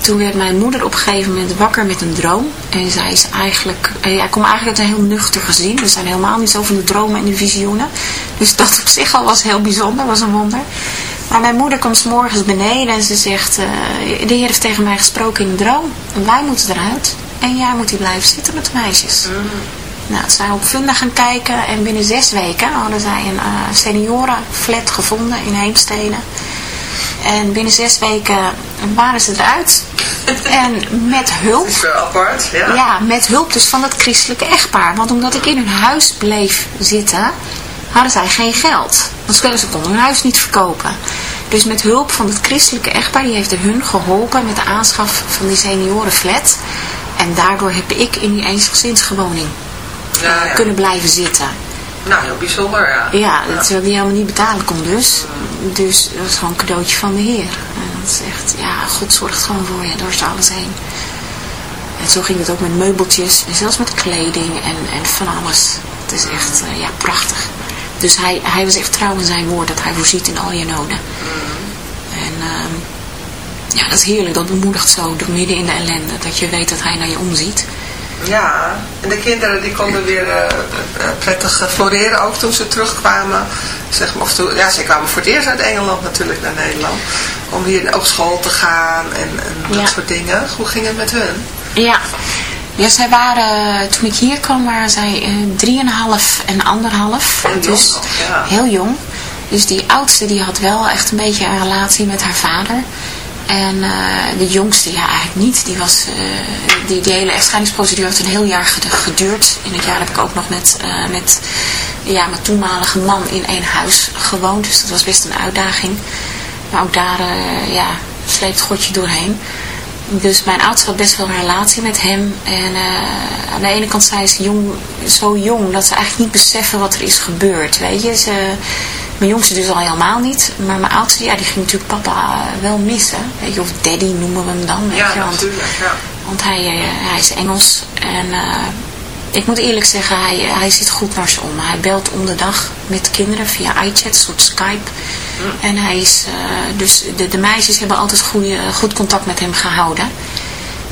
Toen werd mijn moeder op een gegeven moment wakker met een droom. En zij is eigenlijk, ja, ik kom eigenlijk uit een heel nuchter gezin. We zijn helemaal niet zo van de dromen en de visioenen. Dus dat op zich al was heel bijzonder, was een wonder. Maar mijn moeder komt 's morgens beneden en ze zegt, uh, de heer heeft tegen mij gesproken in een droom. En wij moeten eruit. En jij moet hier blijven zitten met de meisjes. Mm. Nou, ze zijn gaan kijken en binnen zes weken hadden zij een uh, seniorenflat gevonden in Heemstede. En binnen zes weken waren ze eruit. En met hulp... Dat is wel apart, ja. Ja, met hulp dus van het christelijke echtpaar. Want omdat ik in hun huis bleef zitten, hadden zij geen geld. Want ze konden hun huis niet verkopen. Dus met hulp van het christelijke echtpaar, die heeft hun geholpen met de aanschaf van die seniorenflat. En daardoor heb ik in die Ja, ja. kunnen blijven zitten. Nou, heel bijzonder, ja. Ja, dat ik die helemaal niet betalen kon dus. Dus dat is gewoon een cadeautje van de Heer. En dat is echt, ja, God zorgt gewoon voor je door alles heen. En zo ging het ook met meubeltjes en zelfs met kleding en, en van alles. Het is echt, eh, ja, prachtig. Dus hij, hij was echt trouw in zijn woord dat hij voorziet in al je noden. En ehm, ja, dat is heerlijk. Dat bemoedigt zo door midden in de ellende. Dat je weet dat hij naar je omziet. Ja, en de kinderen die konden weer eh, eh, prettig eh, floreren ook toen ze terugkwamen. Zeg maar, of toen, ja, ze kwamen voor het eerst uit Engeland natuurlijk naar Nederland. Om hier op school te gaan en, en dat Ja. soort dingen. Hoe ging het met hun? Ja. Ja, zij waren, toen ik hier kwam, waren zij drieënhalf en anderhalf. Jong dus ja. heel jong. Dus die oudste die had wel echt een beetje een relatie met haar vader. En eh, de jongste, ja eigenlijk niet. Die, was, eh, die, die hele echtscheidingsprocedure heeft een heel jaar ged- geduurd. In het jaar heb ik ook nog met, eh, met ja, mijn toenmalige man in één huis gewoond. Dus dat was best een uitdaging. Maar ook daar ja, sleept Godje doorheen. Dus mijn oudste had best wel een relatie met hem. En aan de ene kant zijn ze jong, zo jong dat ze eigenlijk niet beseffen wat er is gebeurd. Weet je, ze, mijn jongste dus al helemaal niet. Maar mijn oudste, ja, die ging natuurlijk papa eh, wel missen. Weet je, of daddy noemen we hem dan. Weet Ja, je, want, natuurlijk. Ja. want hij, eh, hij is Engels. En eh, ik moet eerlijk zeggen, hij, hij zit goed naar ze om. Hij belt om de dag met de kinderen via iChat, een soort Skype. En hij is, dus de, de meisjes hebben altijd goede, goed contact met hem gehouden.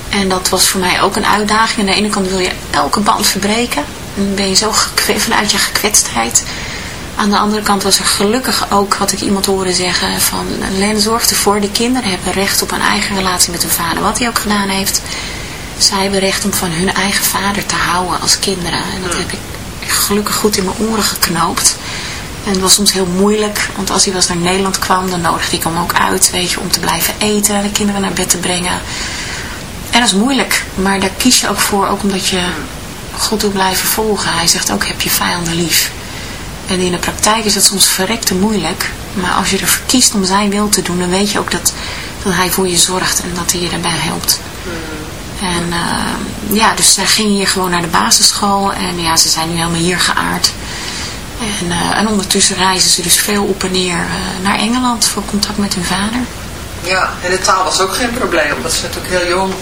En dat was voor mij ook een uitdaging. Aan de ene kant wil je elke band verbreken. Dan ben je zo vanuit je gekwetstheid. Aan de andere kant was er gelukkig ook, had ik iemand horen zeggen, van Len zorgt ervoor, de kinderen hebben recht op een eigen relatie met hun vader. Wat hij ook gedaan heeft, zij hebben recht om van hun eigen vader te houden als kinderen. En dat heb ik gelukkig goed in mijn oren geknoopt. En het was soms heel moeilijk, want als hij wel eens naar Nederland kwam, dan nodigde ik hem ook uit, weet je, om te blijven eten, de kinderen naar bed te brengen. En dat is moeilijk, maar daar kies je ook voor, ook omdat je God wil blijven volgen. Hij zegt ook, heb je vijanden lief. En in de praktijk is dat soms verrekte moeilijk, maar als je ervoor kiest om zijn wil te doen, dan weet je ook dat, dat hij voor je zorgt en dat hij je daarbij helpt. En eh, ja, dus zij gingen hier gewoon naar de basisschool en ja, ze zijn nu helemaal hier geaard. En, eh, en ondertussen reizen ze dus veel op en neer eh, naar Engeland voor contact met hun vader. ja, en de taal was ook geen probleem. Omdat ze natuurlijk heel jong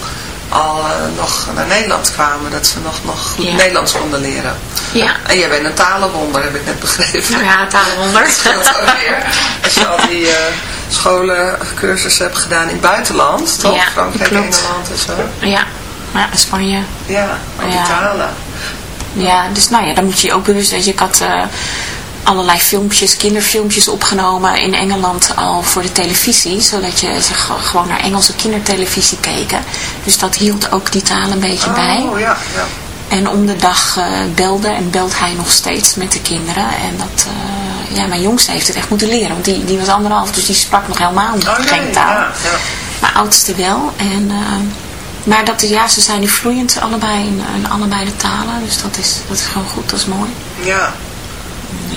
al eh, nog naar Nederland kwamen. Dat ze nog, nog goed Ja. Nederlands konden leren. Ja. En jij bent een talenwonder, heb ik net begrepen. Ja, taalwonder. Dat scheelt ook weer. Als je al die eh scholen, cursussen hebt gedaan in het buitenland, toch? Ja, Frankrijk, klopt. Engeland en zo. Ja, ja Spanje. Ja, al die Ja. talen. Ja, dus nou ja, dan moet je je ook bewust dat je ik had eh, allerlei filmpjes, kinderfilmpjes opgenomen in Engeland al voor de televisie, zodat je ze ge- gewoon naar Engelse kindertelevisie keken. Dus dat hield ook die taal een beetje bij. Oh, ja, ja. En om de dag eh, belde en belt hij nog steeds met de kinderen. En dat, eh, ja, mijn jongste heeft het echt moeten leren, want die, die was anderhalf, dus die sprak nog helemaal Oh, nee, geen taal. Ja, ja. Mijn oudste wel. En, eh, maar dat, ja, ze zijn nu vloeiend allebei in, in allebei de talen. Dus dat is, dat is gewoon goed, dat is mooi. ja.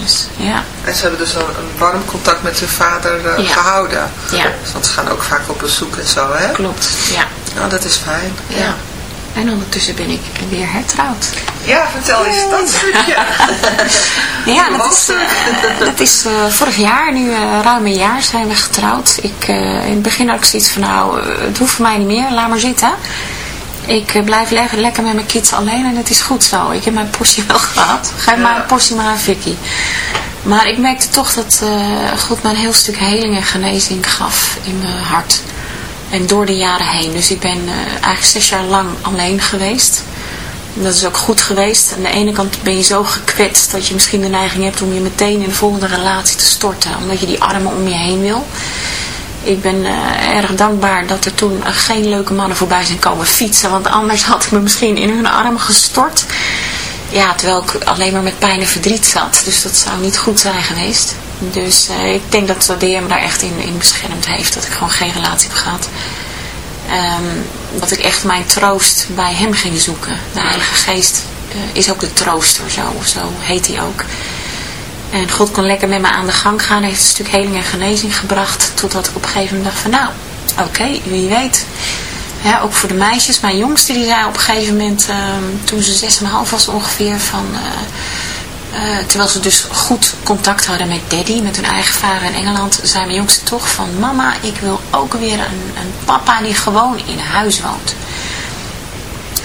Dus ja, En ze hebben dus een, een warm contact met hun vader eh, Ja. gehouden. Ja. Dus Want ze gaan ook vaak op bezoek en zo, hè? klopt. Ja. Nou, dat is fijn. ja. En ondertussen ben ik weer hertrouwd. Ja, vertel eens dat stukje. Ja, dat is, eh, dat is eh, vorig jaar, nu ruim een jaar zijn we getrouwd. Ik, in het begin had ik zoiets van, nou, het hoeft voor mij niet meer, laat maar zitten. Ik eh, blijf le lekker met mijn kids alleen en het is goed zo. Ik heb mijn portie wel gehad. Geef maar een portie maar aan Vicky. Maar ik merkte toch dat eh, God me een heel stuk heling en genezing gaf in mijn hart. En door de jaren heen. Dus ik ben eh, eigenlijk zes jaar lang alleen geweest. En dat is ook goed geweest. Aan de ene kant ben je zo gekwetst dat je misschien de neiging hebt om je meteen in de volgende relatie te storten. Omdat je die armen om je heen wil. Ik ben eh, erg dankbaar dat er toen eh, geen leuke mannen voorbij zijn komen fietsen. Want anders had ik me misschien in hun armen gestort. Ja, terwijl ik alleen maar met pijn en verdriet zat. Dus dat zou niet goed zijn geweest. Dus eh, ik denk dat de Heer me daar echt in, in beschermd heeft. Dat ik gewoon geen relatie heb gehad. Um, dat ik echt mijn troost bij hem ging zoeken. De Heilige Geest is ook de trooster, zo, zo heet hij ook. En God kon lekker met me aan de gang gaan. Heeft een stuk heling en genezing gebracht. Totdat ik op een gegeven moment dacht van nou, oké, wie weet. Ja, ook voor de meisjes. Mijn jongste die zei op een gegeven moment, uh, toen ze 6,5 was ongeveer, van... Uh, uh, terwijl ze dus goed contact hadden met daddy, met hun eigen vader in Engeland, zei mijn jongste toch van, mama, ik wil ook weer een, een papa die gewoon in huis woont.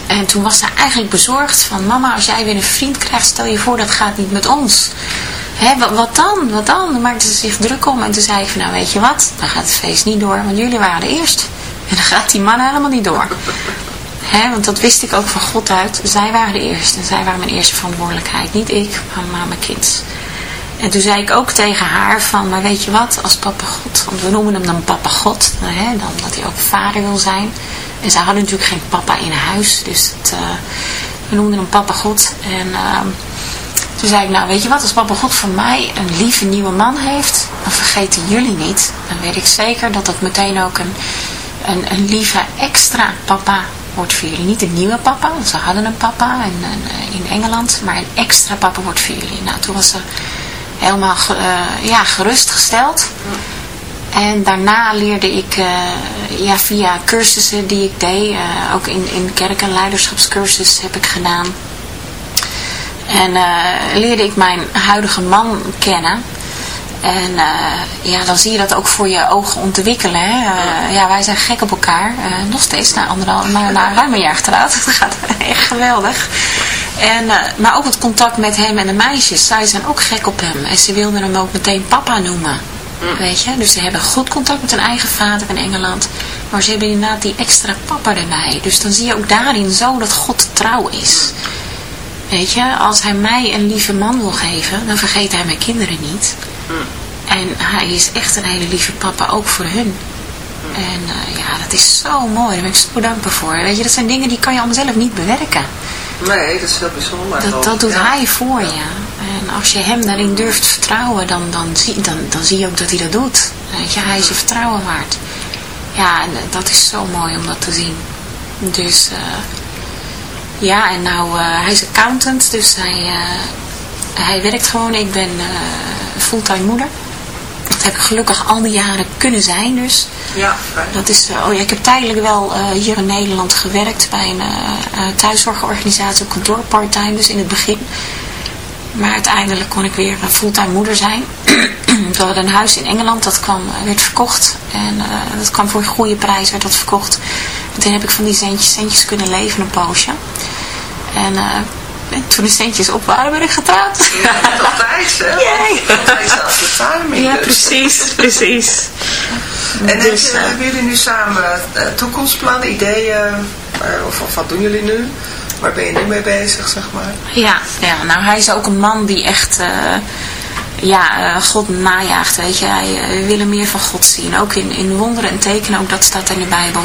En toen was ze eigenlijk bezorgd van, mama, als jij weer een vriend krijgt, stel je voor, dat gaat niet met ons. Hé, wat, wat, dan? Wat dan? Dan maakte ze zich druk om en toen zei ik van, nou weet je wat, dan gaat het feest niet door, want jullie waren eerst. En dan gaat die man helemaal niet door. He, want dat wist ik ook van God uit. Zij waren de eerste. En zij waren mijn eerste verantwoordelijkheid. Niet ik, maar mijn kind. En toen zei ik ook tegen haar van, maar weet je wat, als papa God, want we noemen hem dan papa God, hè, dan dat hij ook vader wil zijn. En zij hadden natuurlijk geen papa in huis, dus het, uh, we noemden hem papa God. En uh, toen zei ik, nou weet je wat, als papa God voor mij een lieve nieuwe man heeft, dan vergeten jullie niet. Dan weet ik zeker dat dat meteen ook een, een, een lieve extra papa wordt voor jullie. Niet een nieuwe papa, want ze hadden een papa in, in Engeland, maar een extra papa wordt voor jullie. Nou, toen was ze helemaal uh, ja, gerustgesteld. En daarna leerde ik uh, ja, via cursussen die ik deed, uh, ook in, in kerk- en leiderschapscursus heb ik gedaan. En leerde ik mijn huidige man kennen. En uh, ja, dan zie je dat ook voor je ogen ontwikkelen. Hè? Uh, ja, wij zijn gek op elkaar. Uh, nog steeds na, anderhalf, na, na ruim een jaar getrouwd. Het gaat echt geweldig. En, maar ook het contact met hem en de meisjes. Zij zijn ook gek op hem. En ze wilden hem ook meteen papa noemen. Weet je? Dus ze hebben goed contact met hun eigen vader in Engeland. Maar ze hebben inderdaad die extra papa erbij. Dus dan zie je ook daarin zo dat God trouw is. Weet je, als hij mij een lieve man wil geven, dan vergeet hij mijn kinderen niet. En hij is echt een hele lieve papa, ook voor hun. En uh, ja, dat is zo mooi. Daar ben ik zo dankbaar voor. Weet je, dat zijn dingen die kan je allemaal zelf niet bewerken. Nee, dat is heel bijzonder. Dat, dat doet ja. hij voor je. En als je hem daarin durft vertrouwen, dan, dan, zie, dan, dan zie je ook dat hij dat doet. Weet je, hij is je vertrouwen waard. Ja, en dat is zo mooi om dat te zien. Dus, uh, ja, en nou, uh, hij is accountant, dus hij, hij werkt gewoon. Ik ben fulltime moeder. Dat heb ik gelukkig al die jaren kunnen zijn dus. Ja, dat is, oh ja, ik heb tijdelijk wel hier in Nederland gewerkt bij een thuiszorgorganisatie op kantoor part-time, dus in het begin. Maar uiteindelijk kon ik weer fulltime moeder zijn. We hadden een huis in Engeland, dat kwam, werd verkocht. En dat kwam voor een goede prijs, werd dat verkocht. En toen heb ik van die centjes, centjes kunnen leven een poosje. En en toen de centjes op waren, ben ik getrouwd. Ja, altijd, hè? Jee. Altijd. Ja, precies, precies. En Dus, eh, hebben jullie nu samen uh, toekomstplannen, ideeën? Of, of wat doen jullie nu? Waar ben je nu mee bezig, zeg maar? Ja, ja nou hij is ook een man die echt uh, ja, God najaagt, weet je. Hij uh, wil er meer van God zien. Ook in, in wonderen en tekenen, ook dat staat in de Bijbel.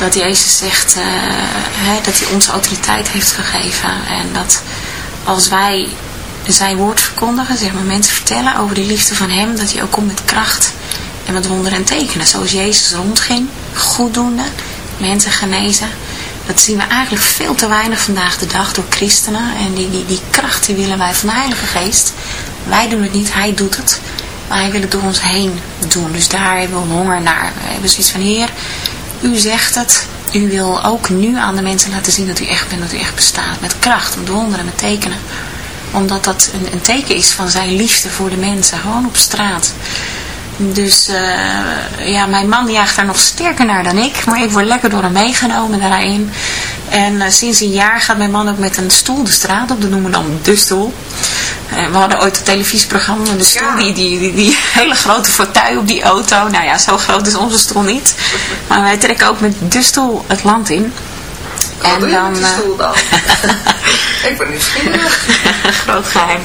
Dat Jezus zegt uh, hè, dat hij ons autoriteit heeft gegeven. En dat als wij zijn woord verkondigen, zeg maar mensen vertellen over de liefde van hem, dat hij ook komt met kracht en met wonderen en tekenen. Zoals Jezus rondging, goeddoende, mensen genezen. Dat zien we eigenlijk veel te weinig vandaag de dag door christenen. En die, die, die kracht die willen wij van de Heilige Geest. Wij doen het niet, hij doet het. Maar hij wil het door ons heen doen. Dus daar hebben we honger naar. We hebben zoiets van, Heer, u zegt het. U wil ook nu aan de mensen laten zien dat u echt bent, dat u echt bestaat. Met kracht, met wonderen, met tekenen. Omdat dat een, een teken is van zijn liefde voor de mensen. Gewoon op straat. Dus uh, ja, mijn man jaagt daar nog sterker naar dan ik. Maar ik word lekker door hem meegenomen daarin. En uh, sinds een jaar gaat mijn man ook met een stoel de straat op. Dat noemen we dan de stoel. Uh, we hadden ooit een televisieprogramma. De stoel, Ja. die, die, die, die hele grote fauteuil op die auto. Nou ja, zo groot is onze stoel niet. Maar wij trekken ook met de stoel het land in. Wat doe je met die eh, stoel dan? ik ben nieuwsgierig. Groot geheim.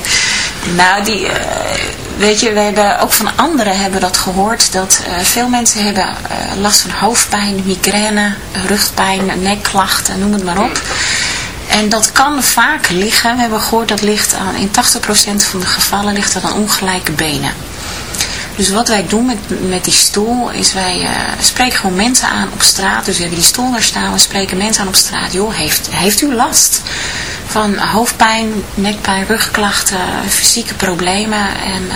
Nou, die, eh, weet je, we hebben ook van anderen hebben dat gehoord. Dat eh, veel mensen hebben eh, last van hoofdpijn, migraine, rugpijn, nekklachten, noem het maar op. En dat kan vaak liggen, we hebben gehoord dat ligt aan, in 80% van de gevallen ligt dat aan ongelijke benen. Dus wat wij doen met, met die stoel is wij uh, spreken gewoon mensen aan op straat. Dus we hebben die stoel daar staan. We spreken mensen aan op straat. Joh, heeft, heeft u last van hoofdpijn, nekpijn, rugklachten, fysieke problemen? En uh,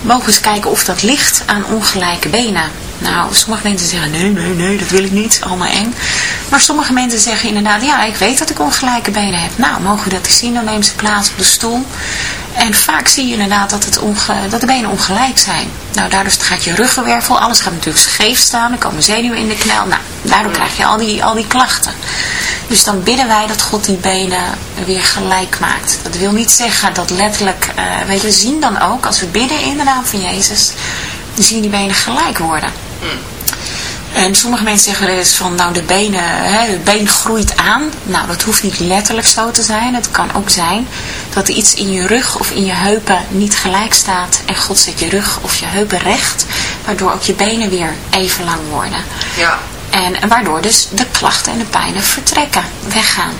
mogen eens kijken of dat ligt aan ongelijke benen. Nou, sommige mensen zeggen, nee, nee, nee, dat wil ik niet, allemaal eng. Maar sommige mensen zeggen inderdaad, ja, ik weet dat ik ongelijke benen heb. Nou, mogen we dat eens zien, dan nemen ze plaats op de stoel. En vaak zie je inderdaad dat, het onge, dat de benen ongelijk zijn. Nou, daardoor gaat je ruggenwervel, alles gaat natuurlijk scheef staan. Er komen zenuwen in de knel. Nou, daardoor krijg je al die, al die klachten. Dus dan bidden wij dat God die benen weer gelijk maakt. Dat wil niet zeggen dat letterlijk, uh, weet je, we zien dan ook, als we bidden in de naam van Jezus, dan zien die benen gelijk worden. En sommige mensen zeggen eens van, nou de benen, hè, het been groeit aan. Nou, dat hoeft niet letterlijk zo te zijn. Het kan ook zijn dat er iets in je rug of in je heupen niet gelijk staat. En God zet je rug of je heupen recht, waardoor ook je benen weer even lang worden. Ja. En waardoor dus de klachten en de pijnen vertrekken, weggaan.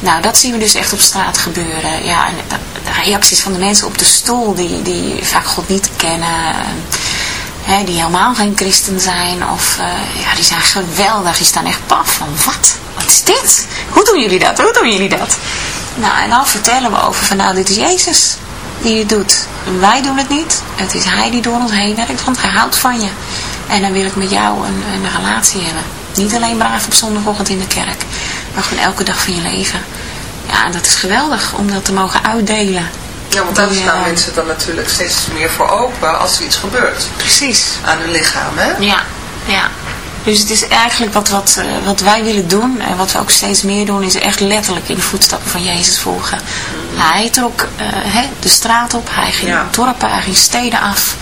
Nou, dat zien we dus echt op straat gebeuren. Ja, en de reacties van de mensen op de stoel die, die vaak God niet kennen hè, die helemaal geen christen zijn. Of uh, ja, die zijn geweldig. Die staan echt paf van wat? Wat is dit? Hoe doen jullie dat? Hoe doen jullie dat? Nou, en dan vertellen we over van nou, dit is Jezus die het doet. Wij doen het niet. Het is Hij die door ons heen werkt, want Hij houdt van je. En dan wil ik met jou een, een relatie hebben. Niet alleen braaf op zondagochtend in de kerk, maar gewoon elke dag van je leven. Ja, en dat is geweldig om dat te mogen uitdelen. Ja, want daar staan mensen dan natuurlijk steeds meer voor open als er iets gebeurt. Precies. Aan hun lichaam, hè? Ja, ja. Dus het is eigenlijk wat, wat, eh, wat wij willen doen en wat we ook steeds meer doen, is echt letterlijk in de voetstappen van Jezus volgen. Hij trok uh, he, de straat op, hij ging ja. dorpen, hij ging steden af.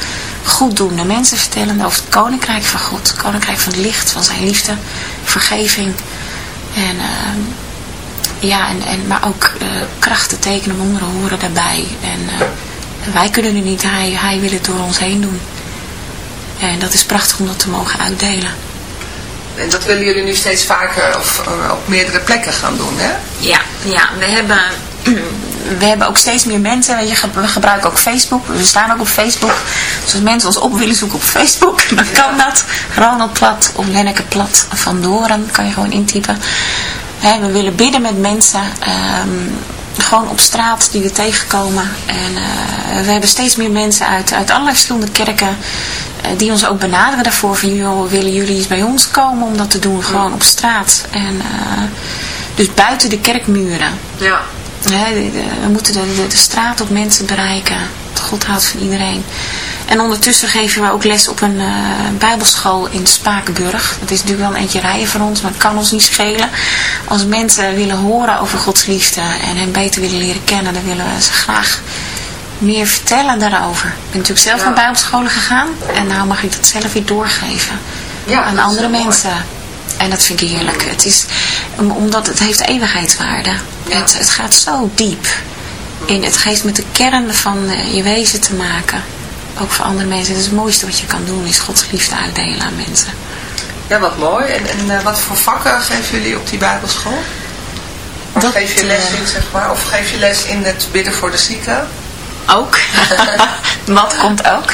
Goed doen, de mensen vertellen over het koninkrijk van God, het koninkrijk van het licht, van zijn liefde, vergeving. En uh, ja, en, en, maar ook uh, krachten, tekenen, wonderen horen daarbij. En uh, wij kunnen het niet, hij, hij wil het door ons heen doen. En dat is prachtig om dat te mogen uitdelen. En dat willen jullie nu steeds vaker of uh, op meerdere plekken gaan doen, hè? Ja, ja we hebben... We hebben ook steeds meer mensen, weet je, we gebruiken ook Facebook, we staan ook op Facebook. Dus als mensen ons op willen zoeken op Facebook, dan kan dat. Ronald Plat of Lenneke Plat van Doren, kan je gewoon intypen we willen bidden met mensen, um, gewoon op straat die we tegenkomen. En uh, we hebben steeds meer mensen uit, uit allerlei verschillende kerken uh, die ons ook benaderen daarvoor. Van, joh, willen jullie eens bij ons komen om dat te doen, gewoon op straat. En, uh, dus buiten de kerkmuren. Ja. We moeten de, de, de straat op mensen bereiken. God houdt van iedereen. En ondertussen geven we ook les op een uh, bijbelschool in Spakenburg. Dat is natuurlijk wel een eentje rijden voor ons, maar het kan ons niet schelen. Als mensen willen horen over Gods liefde en hem beter willen leren kennen, dan willen we ze graag meer vertellen daarover. Ik ben natuurlijk zelf ja. naar bijbelscholen gegaan en nou mag ik dat zelf weer doorgeven ja, aan andere mensen. En dat vind ik heerlijk. Het is, omdat het heeft eeuwigheidswaarde. Ja. Het, het gaat zo diep. In, het geeft met de kern van uh, je wezen te maken ook voor andere mensen. Het, is het mooiste wat je kan doen is Gods liefde uitdelen aan mensen. Ja, wat mooi. En, en uh, wat voor vakken geven jullie op die bijbelschool? Dat, geef je les in, zeg maar? Of geef je les in het bidden voor de zieken? Ook. wat komt ook.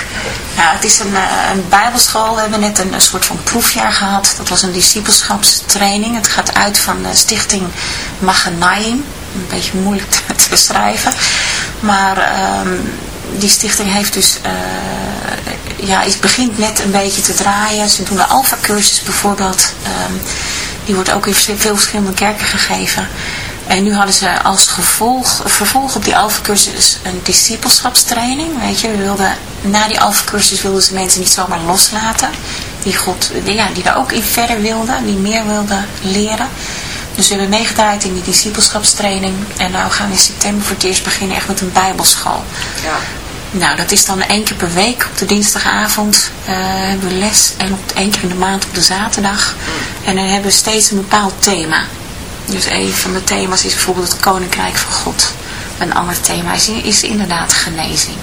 Het is een, uh, een bijbelschool. We hebben net een, een, soort van proefjaar gehad. Dat was een discipelschapstraining. Het gaat uit van de stichting Maganaim. Een beetje moeilijk te, beschrijven. Maar... Um, die stichting heeft dus, uh, ja, het begint net een beetje te draaien. Ze doen de Alpha-cursus bijvoorbeeld. Um, die wordt ook in veel verschillende kerken gegeven. En nu hadden ze als gevolg, vervolg op die Alpha-cursus een discipelschapstraining. Weet je, we wilden, na die Alpha-cursus wilden ze mensen niet zomaar loslaten. Die, God, ja, die daar ook in verder wilden, die meer wilden leren. Dus we hebben meegedraaid in die discipelschapstraining. En nou gaan we in september voor het eerst beginnen echt met een bijbelschool. Ja. Nou, dat is dan één keer per week op de dinsdagavond uh, hebben we les en op één keer in de maand op de zaterdag. En dan hebben we steeds een bepaald thema. Dus een van de thema's is bijvoorbeeld het Koninkrijk van God. Een ander thema is, is inderdaad genezing.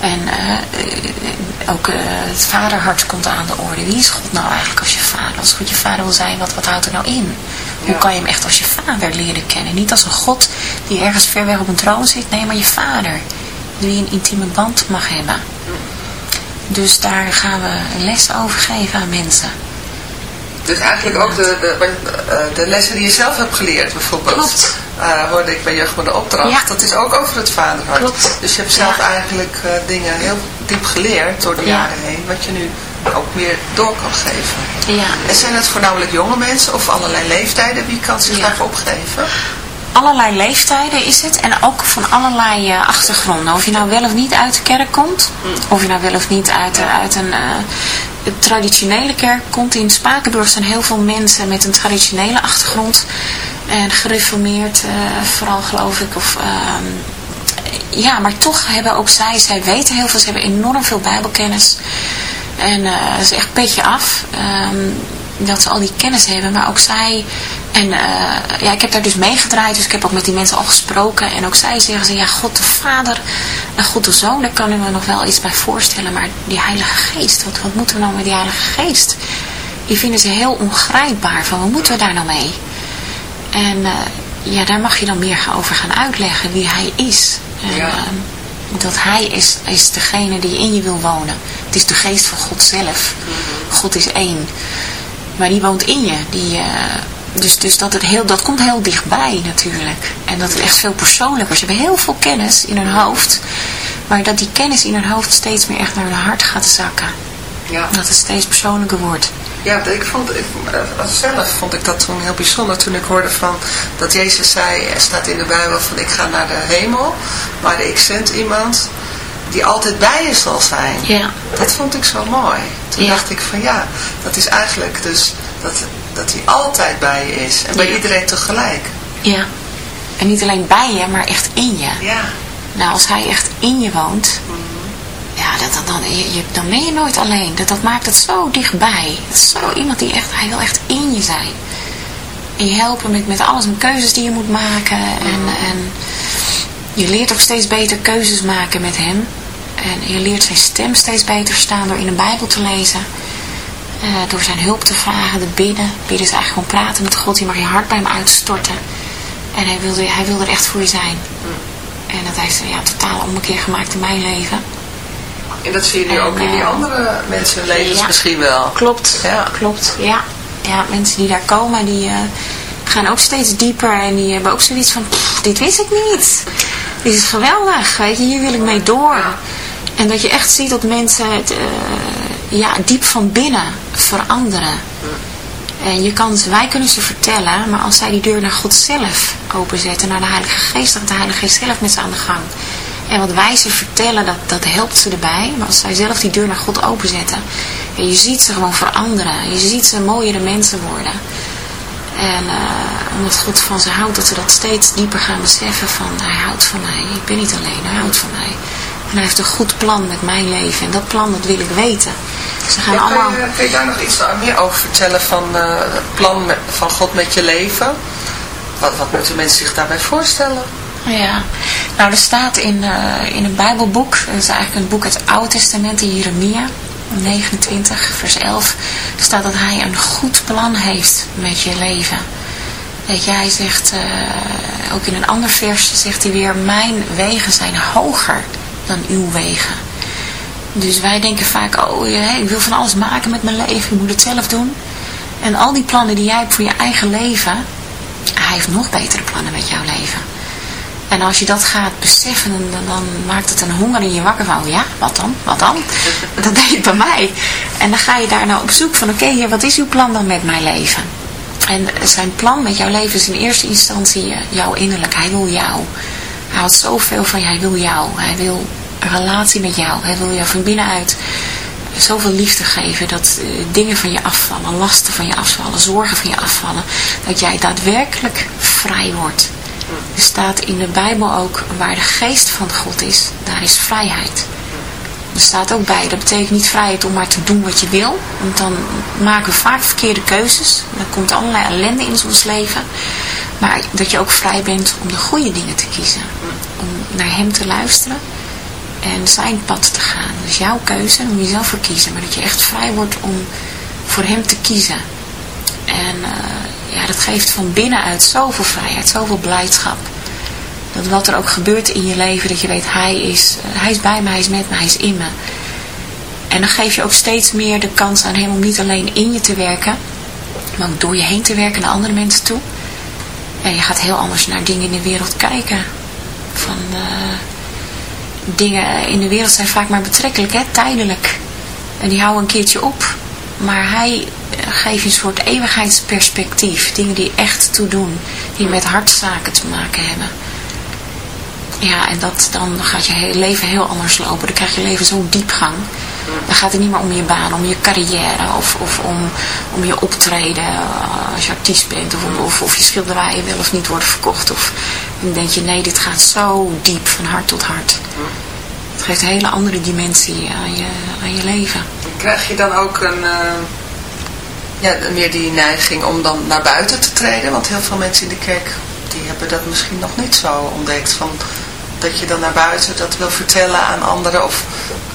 En uh, ook uh, het vaderhart komt aan de orde. Wie is God nou eigenlijk als je vader? Als God je vader wil zijn, wat, wat houdt er nou in? Hoe kan je hem echt als je vader leren kennen? Niet als een God die ergens ver weg op een troon zit. Nee, maar je vader wie een intieme band mag hebben. Dus daar gaan we les over geven aan mensen. Dus eigenlijk ook de, de, eh, de lessen die je zelf hebt geleerd bijvoorbeeld. Klopt. Uh, hoorde ik bij Jeugd met de Opdracht. Ja. Dat is ook over het vaderhart. Klopt. Dus je hebt zelf Ja. eigenlijk eh, dingen heel diep geleerd door de Ja. jaren heen. Wat je nu ook meer door kan geven. Ja, En zijn het voornamelijk jonge mensen of allerlei leeftijden? Wie kan zich daarvoor opgeven? allerlei leeftijden is het en ook van allerlei eh, achtergronden. Of je nou wel of niet uit de kerk komt, of je nou wel of niet uit, eh, uit een eh, traditionele kerk komt. In Spakenburg zijn heel veel mensen met een traditionele achtergrond en gereformeerd eh, vooral geloof ik. Of, ehm, ja, maar toch hebben ook zij, zij weten heel veel, ze hebben enorm veel bijbelkennis. En eh dat is echt petje af. ehm, dat ze al die kennis hebben, maar ook zij. En eh, ja, ik heb daar dus meegedraaid, dus ik heb ook met die mensen al gesproken. En ook zij zeggen ze, ja, God de Vader en God de Zoon, daar kunnen we nog wel iets bij voorstellen. Maar die Heilige Geest, wat, wat moeten we nou met die Heilige Geest? Die vinden ze heel ongrijpbaar, van wat moeten we daar nou mee? En eh, ja, daar mag je dan meer over gaan uitleggen wie Hij is. En, Ja. ehm, dat Hij is, is degene die in je wil wonen. Het is de geest van God zelf. God is één. Maar die woont in je. Die, eh, dus dus dat, het heel, dat komt heel dichtbij natuurlijk. En dat het echt veel persoonlijker is. Ze hebben heel veel kennis in hun hoofd. Maar dat die kennis in hun hoofd steeds meer echt naar hun hart gaat zakken. Ja. Dat het steeds persoonlijker wordt. Ja, ik vond, ik, eh, zelf vond ik dat toen heel bijzonder toen ik hoorde van dat Jezus zei, er staat in de Bijbel van ik ga naar de hemel, maar ik zend iemand die altijd bij je zal zijn. Ja. Dat vond ik zo mooi. Toen Ja. dacht ik van ja, dat is eigenlijk dus dat, dat hij altijd bij je is en bij Ja. iedereen tegelijk. Ja. En niet alleen bij je, maar echt in je. Ja. Nou, als hij echt in je woont, ja, dat, dat- dan, je, dan ben je nooit alleen. Dat, dat maakt het zo dichtbij. Het is zo iemand die echt, hij wil echt in je zijn. En je helpen met, met alles, met keuzes die je moet maken. En, en je leert ook steeds beter keuzes maken met hem. En je leert zijn stem steeds beter verstaan door in de Bijbel te lezen. Eh, door zijn hulp te vragen, te bidden. Bidden is eigenlijk gewoon praten met God. Je mag je hart bij hem uitstorten. En hij wilde, hij wilde er echt voor je zijn. En dat heeft ja, een totale ommekeer gemaakt in mijn leven. En dat zie je nu En, ook in die eh, andere mensenlevens ja. misschien wel. Klopt, Ja. klopt. Ja. ja, mensen die daar komen, die eh, gaan ook steeds dieper. En die hebben ook zoiets van, "Pff, dit wist ik niet. Dit is geweldig, weet je, hier wil ik mee door. En dat je echt ziet dat mensen het, eh, ja, diep van binnen veranderen. En je kan, wij kunnen ze vertellen, maar als zij die deur naar God zelf openzetten, naar de Heilige Geest, dan gaat de Heilige Geest zelf met ze aan de gang. En wat wij ze vertellen, dat, dat helpt ze erbij. Maar als zij zelf die deur naar God openzetten, en je ziet ze gewoon veranderen. Je ziet ze mooiere mensen worden. En eh, omdat God van ze houdt, dat ze dat steeds dieper gaan beseffen van, hij houdt van mij. Ik ben niet alleen, hij houdt van mij. En hij heeft een goed plan met mijn leven. En dat plan, dat wil ik weten. Ze gaan Ja, allemaal... je, daar nog iets meer over vertellen van eh, het plan met- van God met je leven? Wat, wat moeten mensen zich daarbij voorstellen? Ja, nou er staat in, eh, in een bijbelboek, dat is eigenlijk een boek uit het Oude Testament in Jeremia 29 vers 11, staat dat hij een goed plan heeft met je leven. Je, hij zegt, eh, ook in een ander vers zegt hij weer, mijn wegen zijn hoger dan uw wegen. Dus wij denken vaak, oh ik wil van alles maken met mijn leven, ik moet het zelf doen. En al die plannen die jij hebt voor je eigen leven, hij heeft nog betere plannen met jouw leven. En als je dat gaat beseffen, dan, dan maakt het een honger in je wakker van, oh ja, wat dan, wat dan? Dat deed het bij mij. En dan ga je daar nou op zoek van, oké, heer, wat is uw plan dan met mijn leven? En zijn plan met jouw leven is in eerste instantie eh, jouw innerlijk. Hij wil jou. Hij houdt zoveel van je, hij wil jou. Hij wil een relatie met jou. Hij wil jou van binnenuit zoveel liefde geven dat eh, dingen van je afvallen, lasten van je afvallen, zorgen van je afvallen. Dat jij daadwerkelijk vrij wordt. Er staat in de Bijbel ook, waar de geest van God is, daar is vrijheid. Er staat ook bij, dat betekent niet vrijheid om maar te doen wat je wil. Want dan maken we vaak verkeerde keuzes. Dan komt allerlei ellende in ons leven. Maar dat je ook vrij bent om de goede dingen te kiezen. Om naar hem te luisteren en zijn pad te gaan. Dus jouw keuze, moet je zelf voor kiezen. Maar dat je echt vrij wordt om voor hem te kiezen. En uh, ja, dat geeft van binnenuit zoveel vrijheid, zoveel blijdschap. Dat wat er ook gebeurt in je leven, dat je weet, hij is, uh, hij is bij me, hij is met me, hij is in me. En dan geef je ook steeds meer de kans aan hem om niet alleen in je te werken, maar ook door je heen te werken naar andere mensen toe. En je gaat heel anders naar dingen in de wereld kijken. Van, uh, dingen in de wereld zijn vaak maar betrekkelijk, hè, tijdelijk. En die houden een keertje op. Maar hij eh, geeft een soort eeuwigheidsperspectief. Dingen die echt toe doen. Die met hartzaken te maken hebben. Ja, en dat, dan gaat je leven heel anders lopen. Dan krijg je leven zo'n diepgang. Dan gaat het niet meer om je baan, om je carrière of, of om, om je optreden eh, als je artiest bent. Of, of, of je schilderijen wel of niet worden verkocht. Of, dan denk je, nee, dit gaat zo diep van hart tot hart. Geeft een hele andere dimensie aan je, aan je leven. Krijg je dan ook een, uh, ja, meer die neiging om dan naar buiten te treden? Want heel veel mensen in de kerk, die hebben dat misschien nog niet zo ontdekt. Van, dat je dan naar buiten dat wil vertellen aan anderen of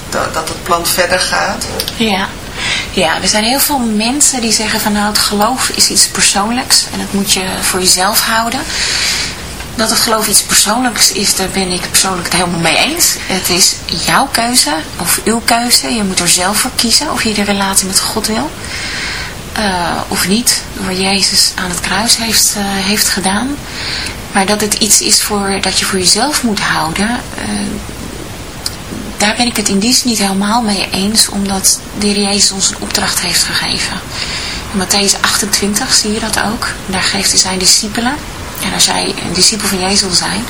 dat, dat het plan verder gaat? Ja. Ja, er zijn heel veel mensen die zeggen van nou het geloof is iets persoonlijks en dat moet je voor jezelf houden. Dat het geloof iets persoonlijks is, daar ben ik persoonlijk het helemaal mee eens. Het is jouw keuze of uw keuze. Je moet er zelf voor kiezen of je de relatie met God wil. Uh, of niet, door Jezus aan het kruis heeft, uh, heeft gedaan. Maar dat het iets is voor, dat je voor jezelf moet houden, uh, daar ben ik het in die zin niet helemaal mee eens, omdat de Heer Jezus ons een opdracht heeft gegeven. In Matthäus 28 zie je dat ook. Daar geeft hij zijn discipelen. En als jij een discipel van Jezus wil zijn,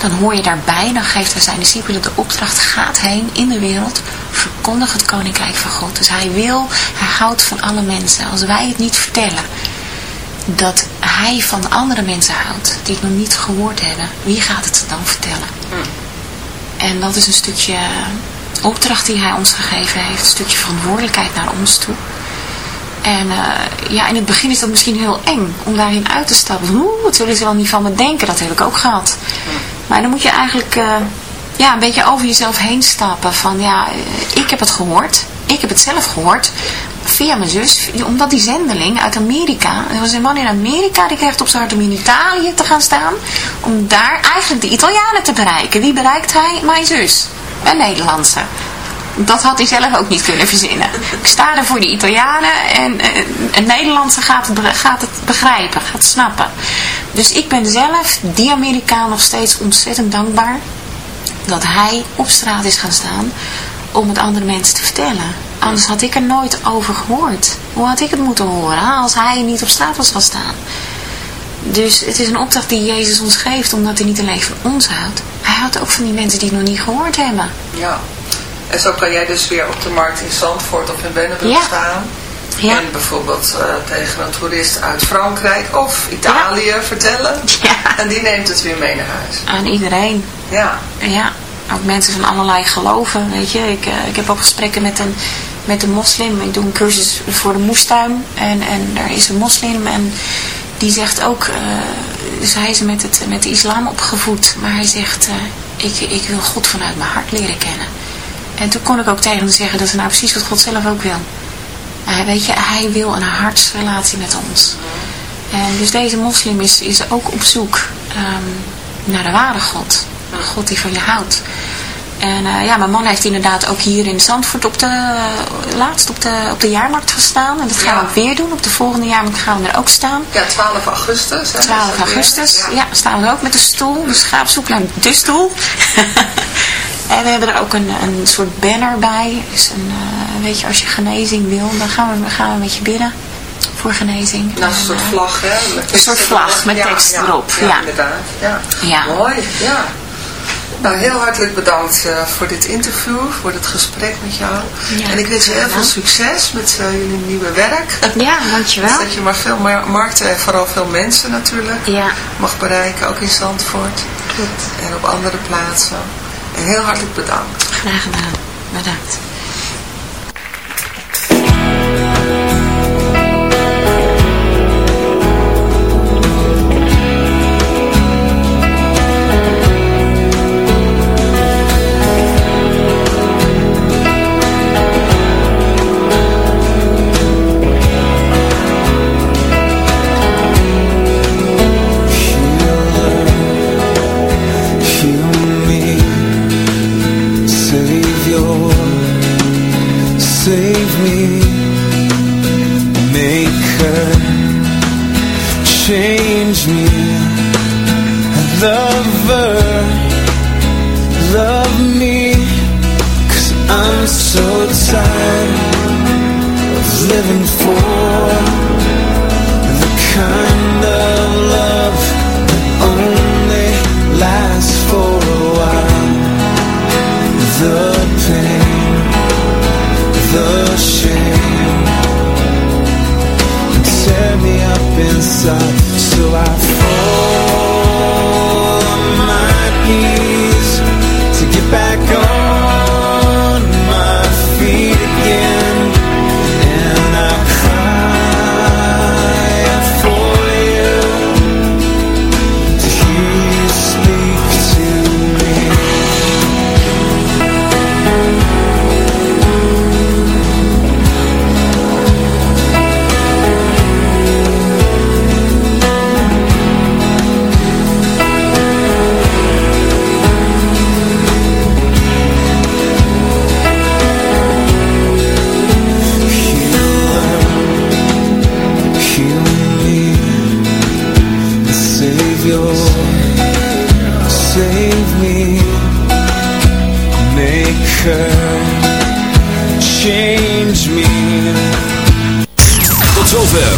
dan hoor je daarbij, dan geeft hij zijn discipelen de opdracht, gaat heen in de wereld, verkondig het koninkrijk van God. Dus hij wil, hij houdt van alle mensen. Als wij het niet vertellen, dat hij van andere mensen houdt, die het nog niet gehoord hebben, wie gaat het dan vertellen? En dat is een stukje opdracht die hij ons gegeven heeft. Een stukje verantwoordelijkheid naar ons toe. En uh, ja, in het begin is dat misschien heel eng om daarin uit te stappen. Oeh, wat zullen ze wel niet van me denken? Dat heb ik ook gehad. Maar dan moet je eigenlijk uh, ja, een beetje over jezelf heen stappen. Van ja, ik heb het gehoord. Ik heb het zelf gehoord. Via mijn zus. Omdat die zendeling uit Amerika. Er was een man in Amerika die kreeg op zijn hart om in Italië te gaan staan. Om daar eigenlijk de Italianen te bereiken. Wie bereikt hij? Mijn zus. Een Nederlandse dat had hij zelf ook niet kunnen verzinnen. Ik sta er voor de Italianen en een Nederlandse gaat het, gaat het begrijpen, gaat snappen. Dus ik ben zelf die Amerikaan nog steeds ontzettend dankbaar dat hij op straat is gaan staan om het andere mensen te vertellen. Anders had ik er nooit over gehoord. Hoe had ik het moeten horen als hij niet op straat was gaan staan? Dus het is een opdracht die Jezus ons geeft, omdat hij niet alleen van ons houdt. Hij houdt ook van die mensen die het nog niet gehoord hebben. Ja. En zo kan jij dus weer op de markt in Zandvoort of in Bennebroek staan. Ja. En bijvoorbeeld uh, tegen een toerist uit Frankrijk of Italië ja. vertellen. Ja. En die neemt het weer mee naar huis. Aan iedereen. Ja. Ja. Ook mensen van allerlei geloven, weet je. Ik, uh, ik heb ook gesprekken met een, met een moslim. Ik doe een cursus voor de moestuin. En, en daar is een moslim en die zegt ook... Uh, dus hij is met, het, met de islam opgevoed. Maar hij zegt, ik, ik wil God vanuit mijn hart leren kennen. En toen kon ik ook tegen hem zeggen, dat is nou precies wat God zelf ook wil. Uh, weet je, hij wil een hartsrelatie met ons. En dus deze moslim is, is ook op zoek um, naar de ware God. Een God die van je houdt. En uh, ja, mijn man heeft inderdaad ook hier in Zandvoort op de, uh, laatst op de, op de jaarmarkt gestaan. En dat gaan ja. we ook weer doen. Op de volgende jaarmarkt gaan we er ook staan. Ja, 12 augustus. Hè, 12 augustus, ja. ja. staan we ook met de stoel. Dus ga op zoek naar de stoel. En we hebben er ook een, een soort banner bij. Dus een, uh, weet je, als je genezing wil, dan gaan we, gaan we met je bidden voor genezing. Nou, een soort vlag, hè? Met een soort vlag met tekst ja, erop. Ja, ja, inderdaad. Ja. ja. Mooi, ja. Nou, heel hartelijk bedankt uh, voor dit interview, voor dit gesprek met jou. Ja, en ik wens je heel veel succes met uh, jullie nieuwe werk. Ja, dankjewel. Dus dat je maar veel markten en vooral veel mensen natuurlijk ja. mag bereiken, ook in Zandvoort. Goed. En op andere plaatsen. Heel hartelijk bedankt. Graag gedaan. Bedankt. me Make her change me. Lover, love me Cause I'm so tired of living for inside. So I fall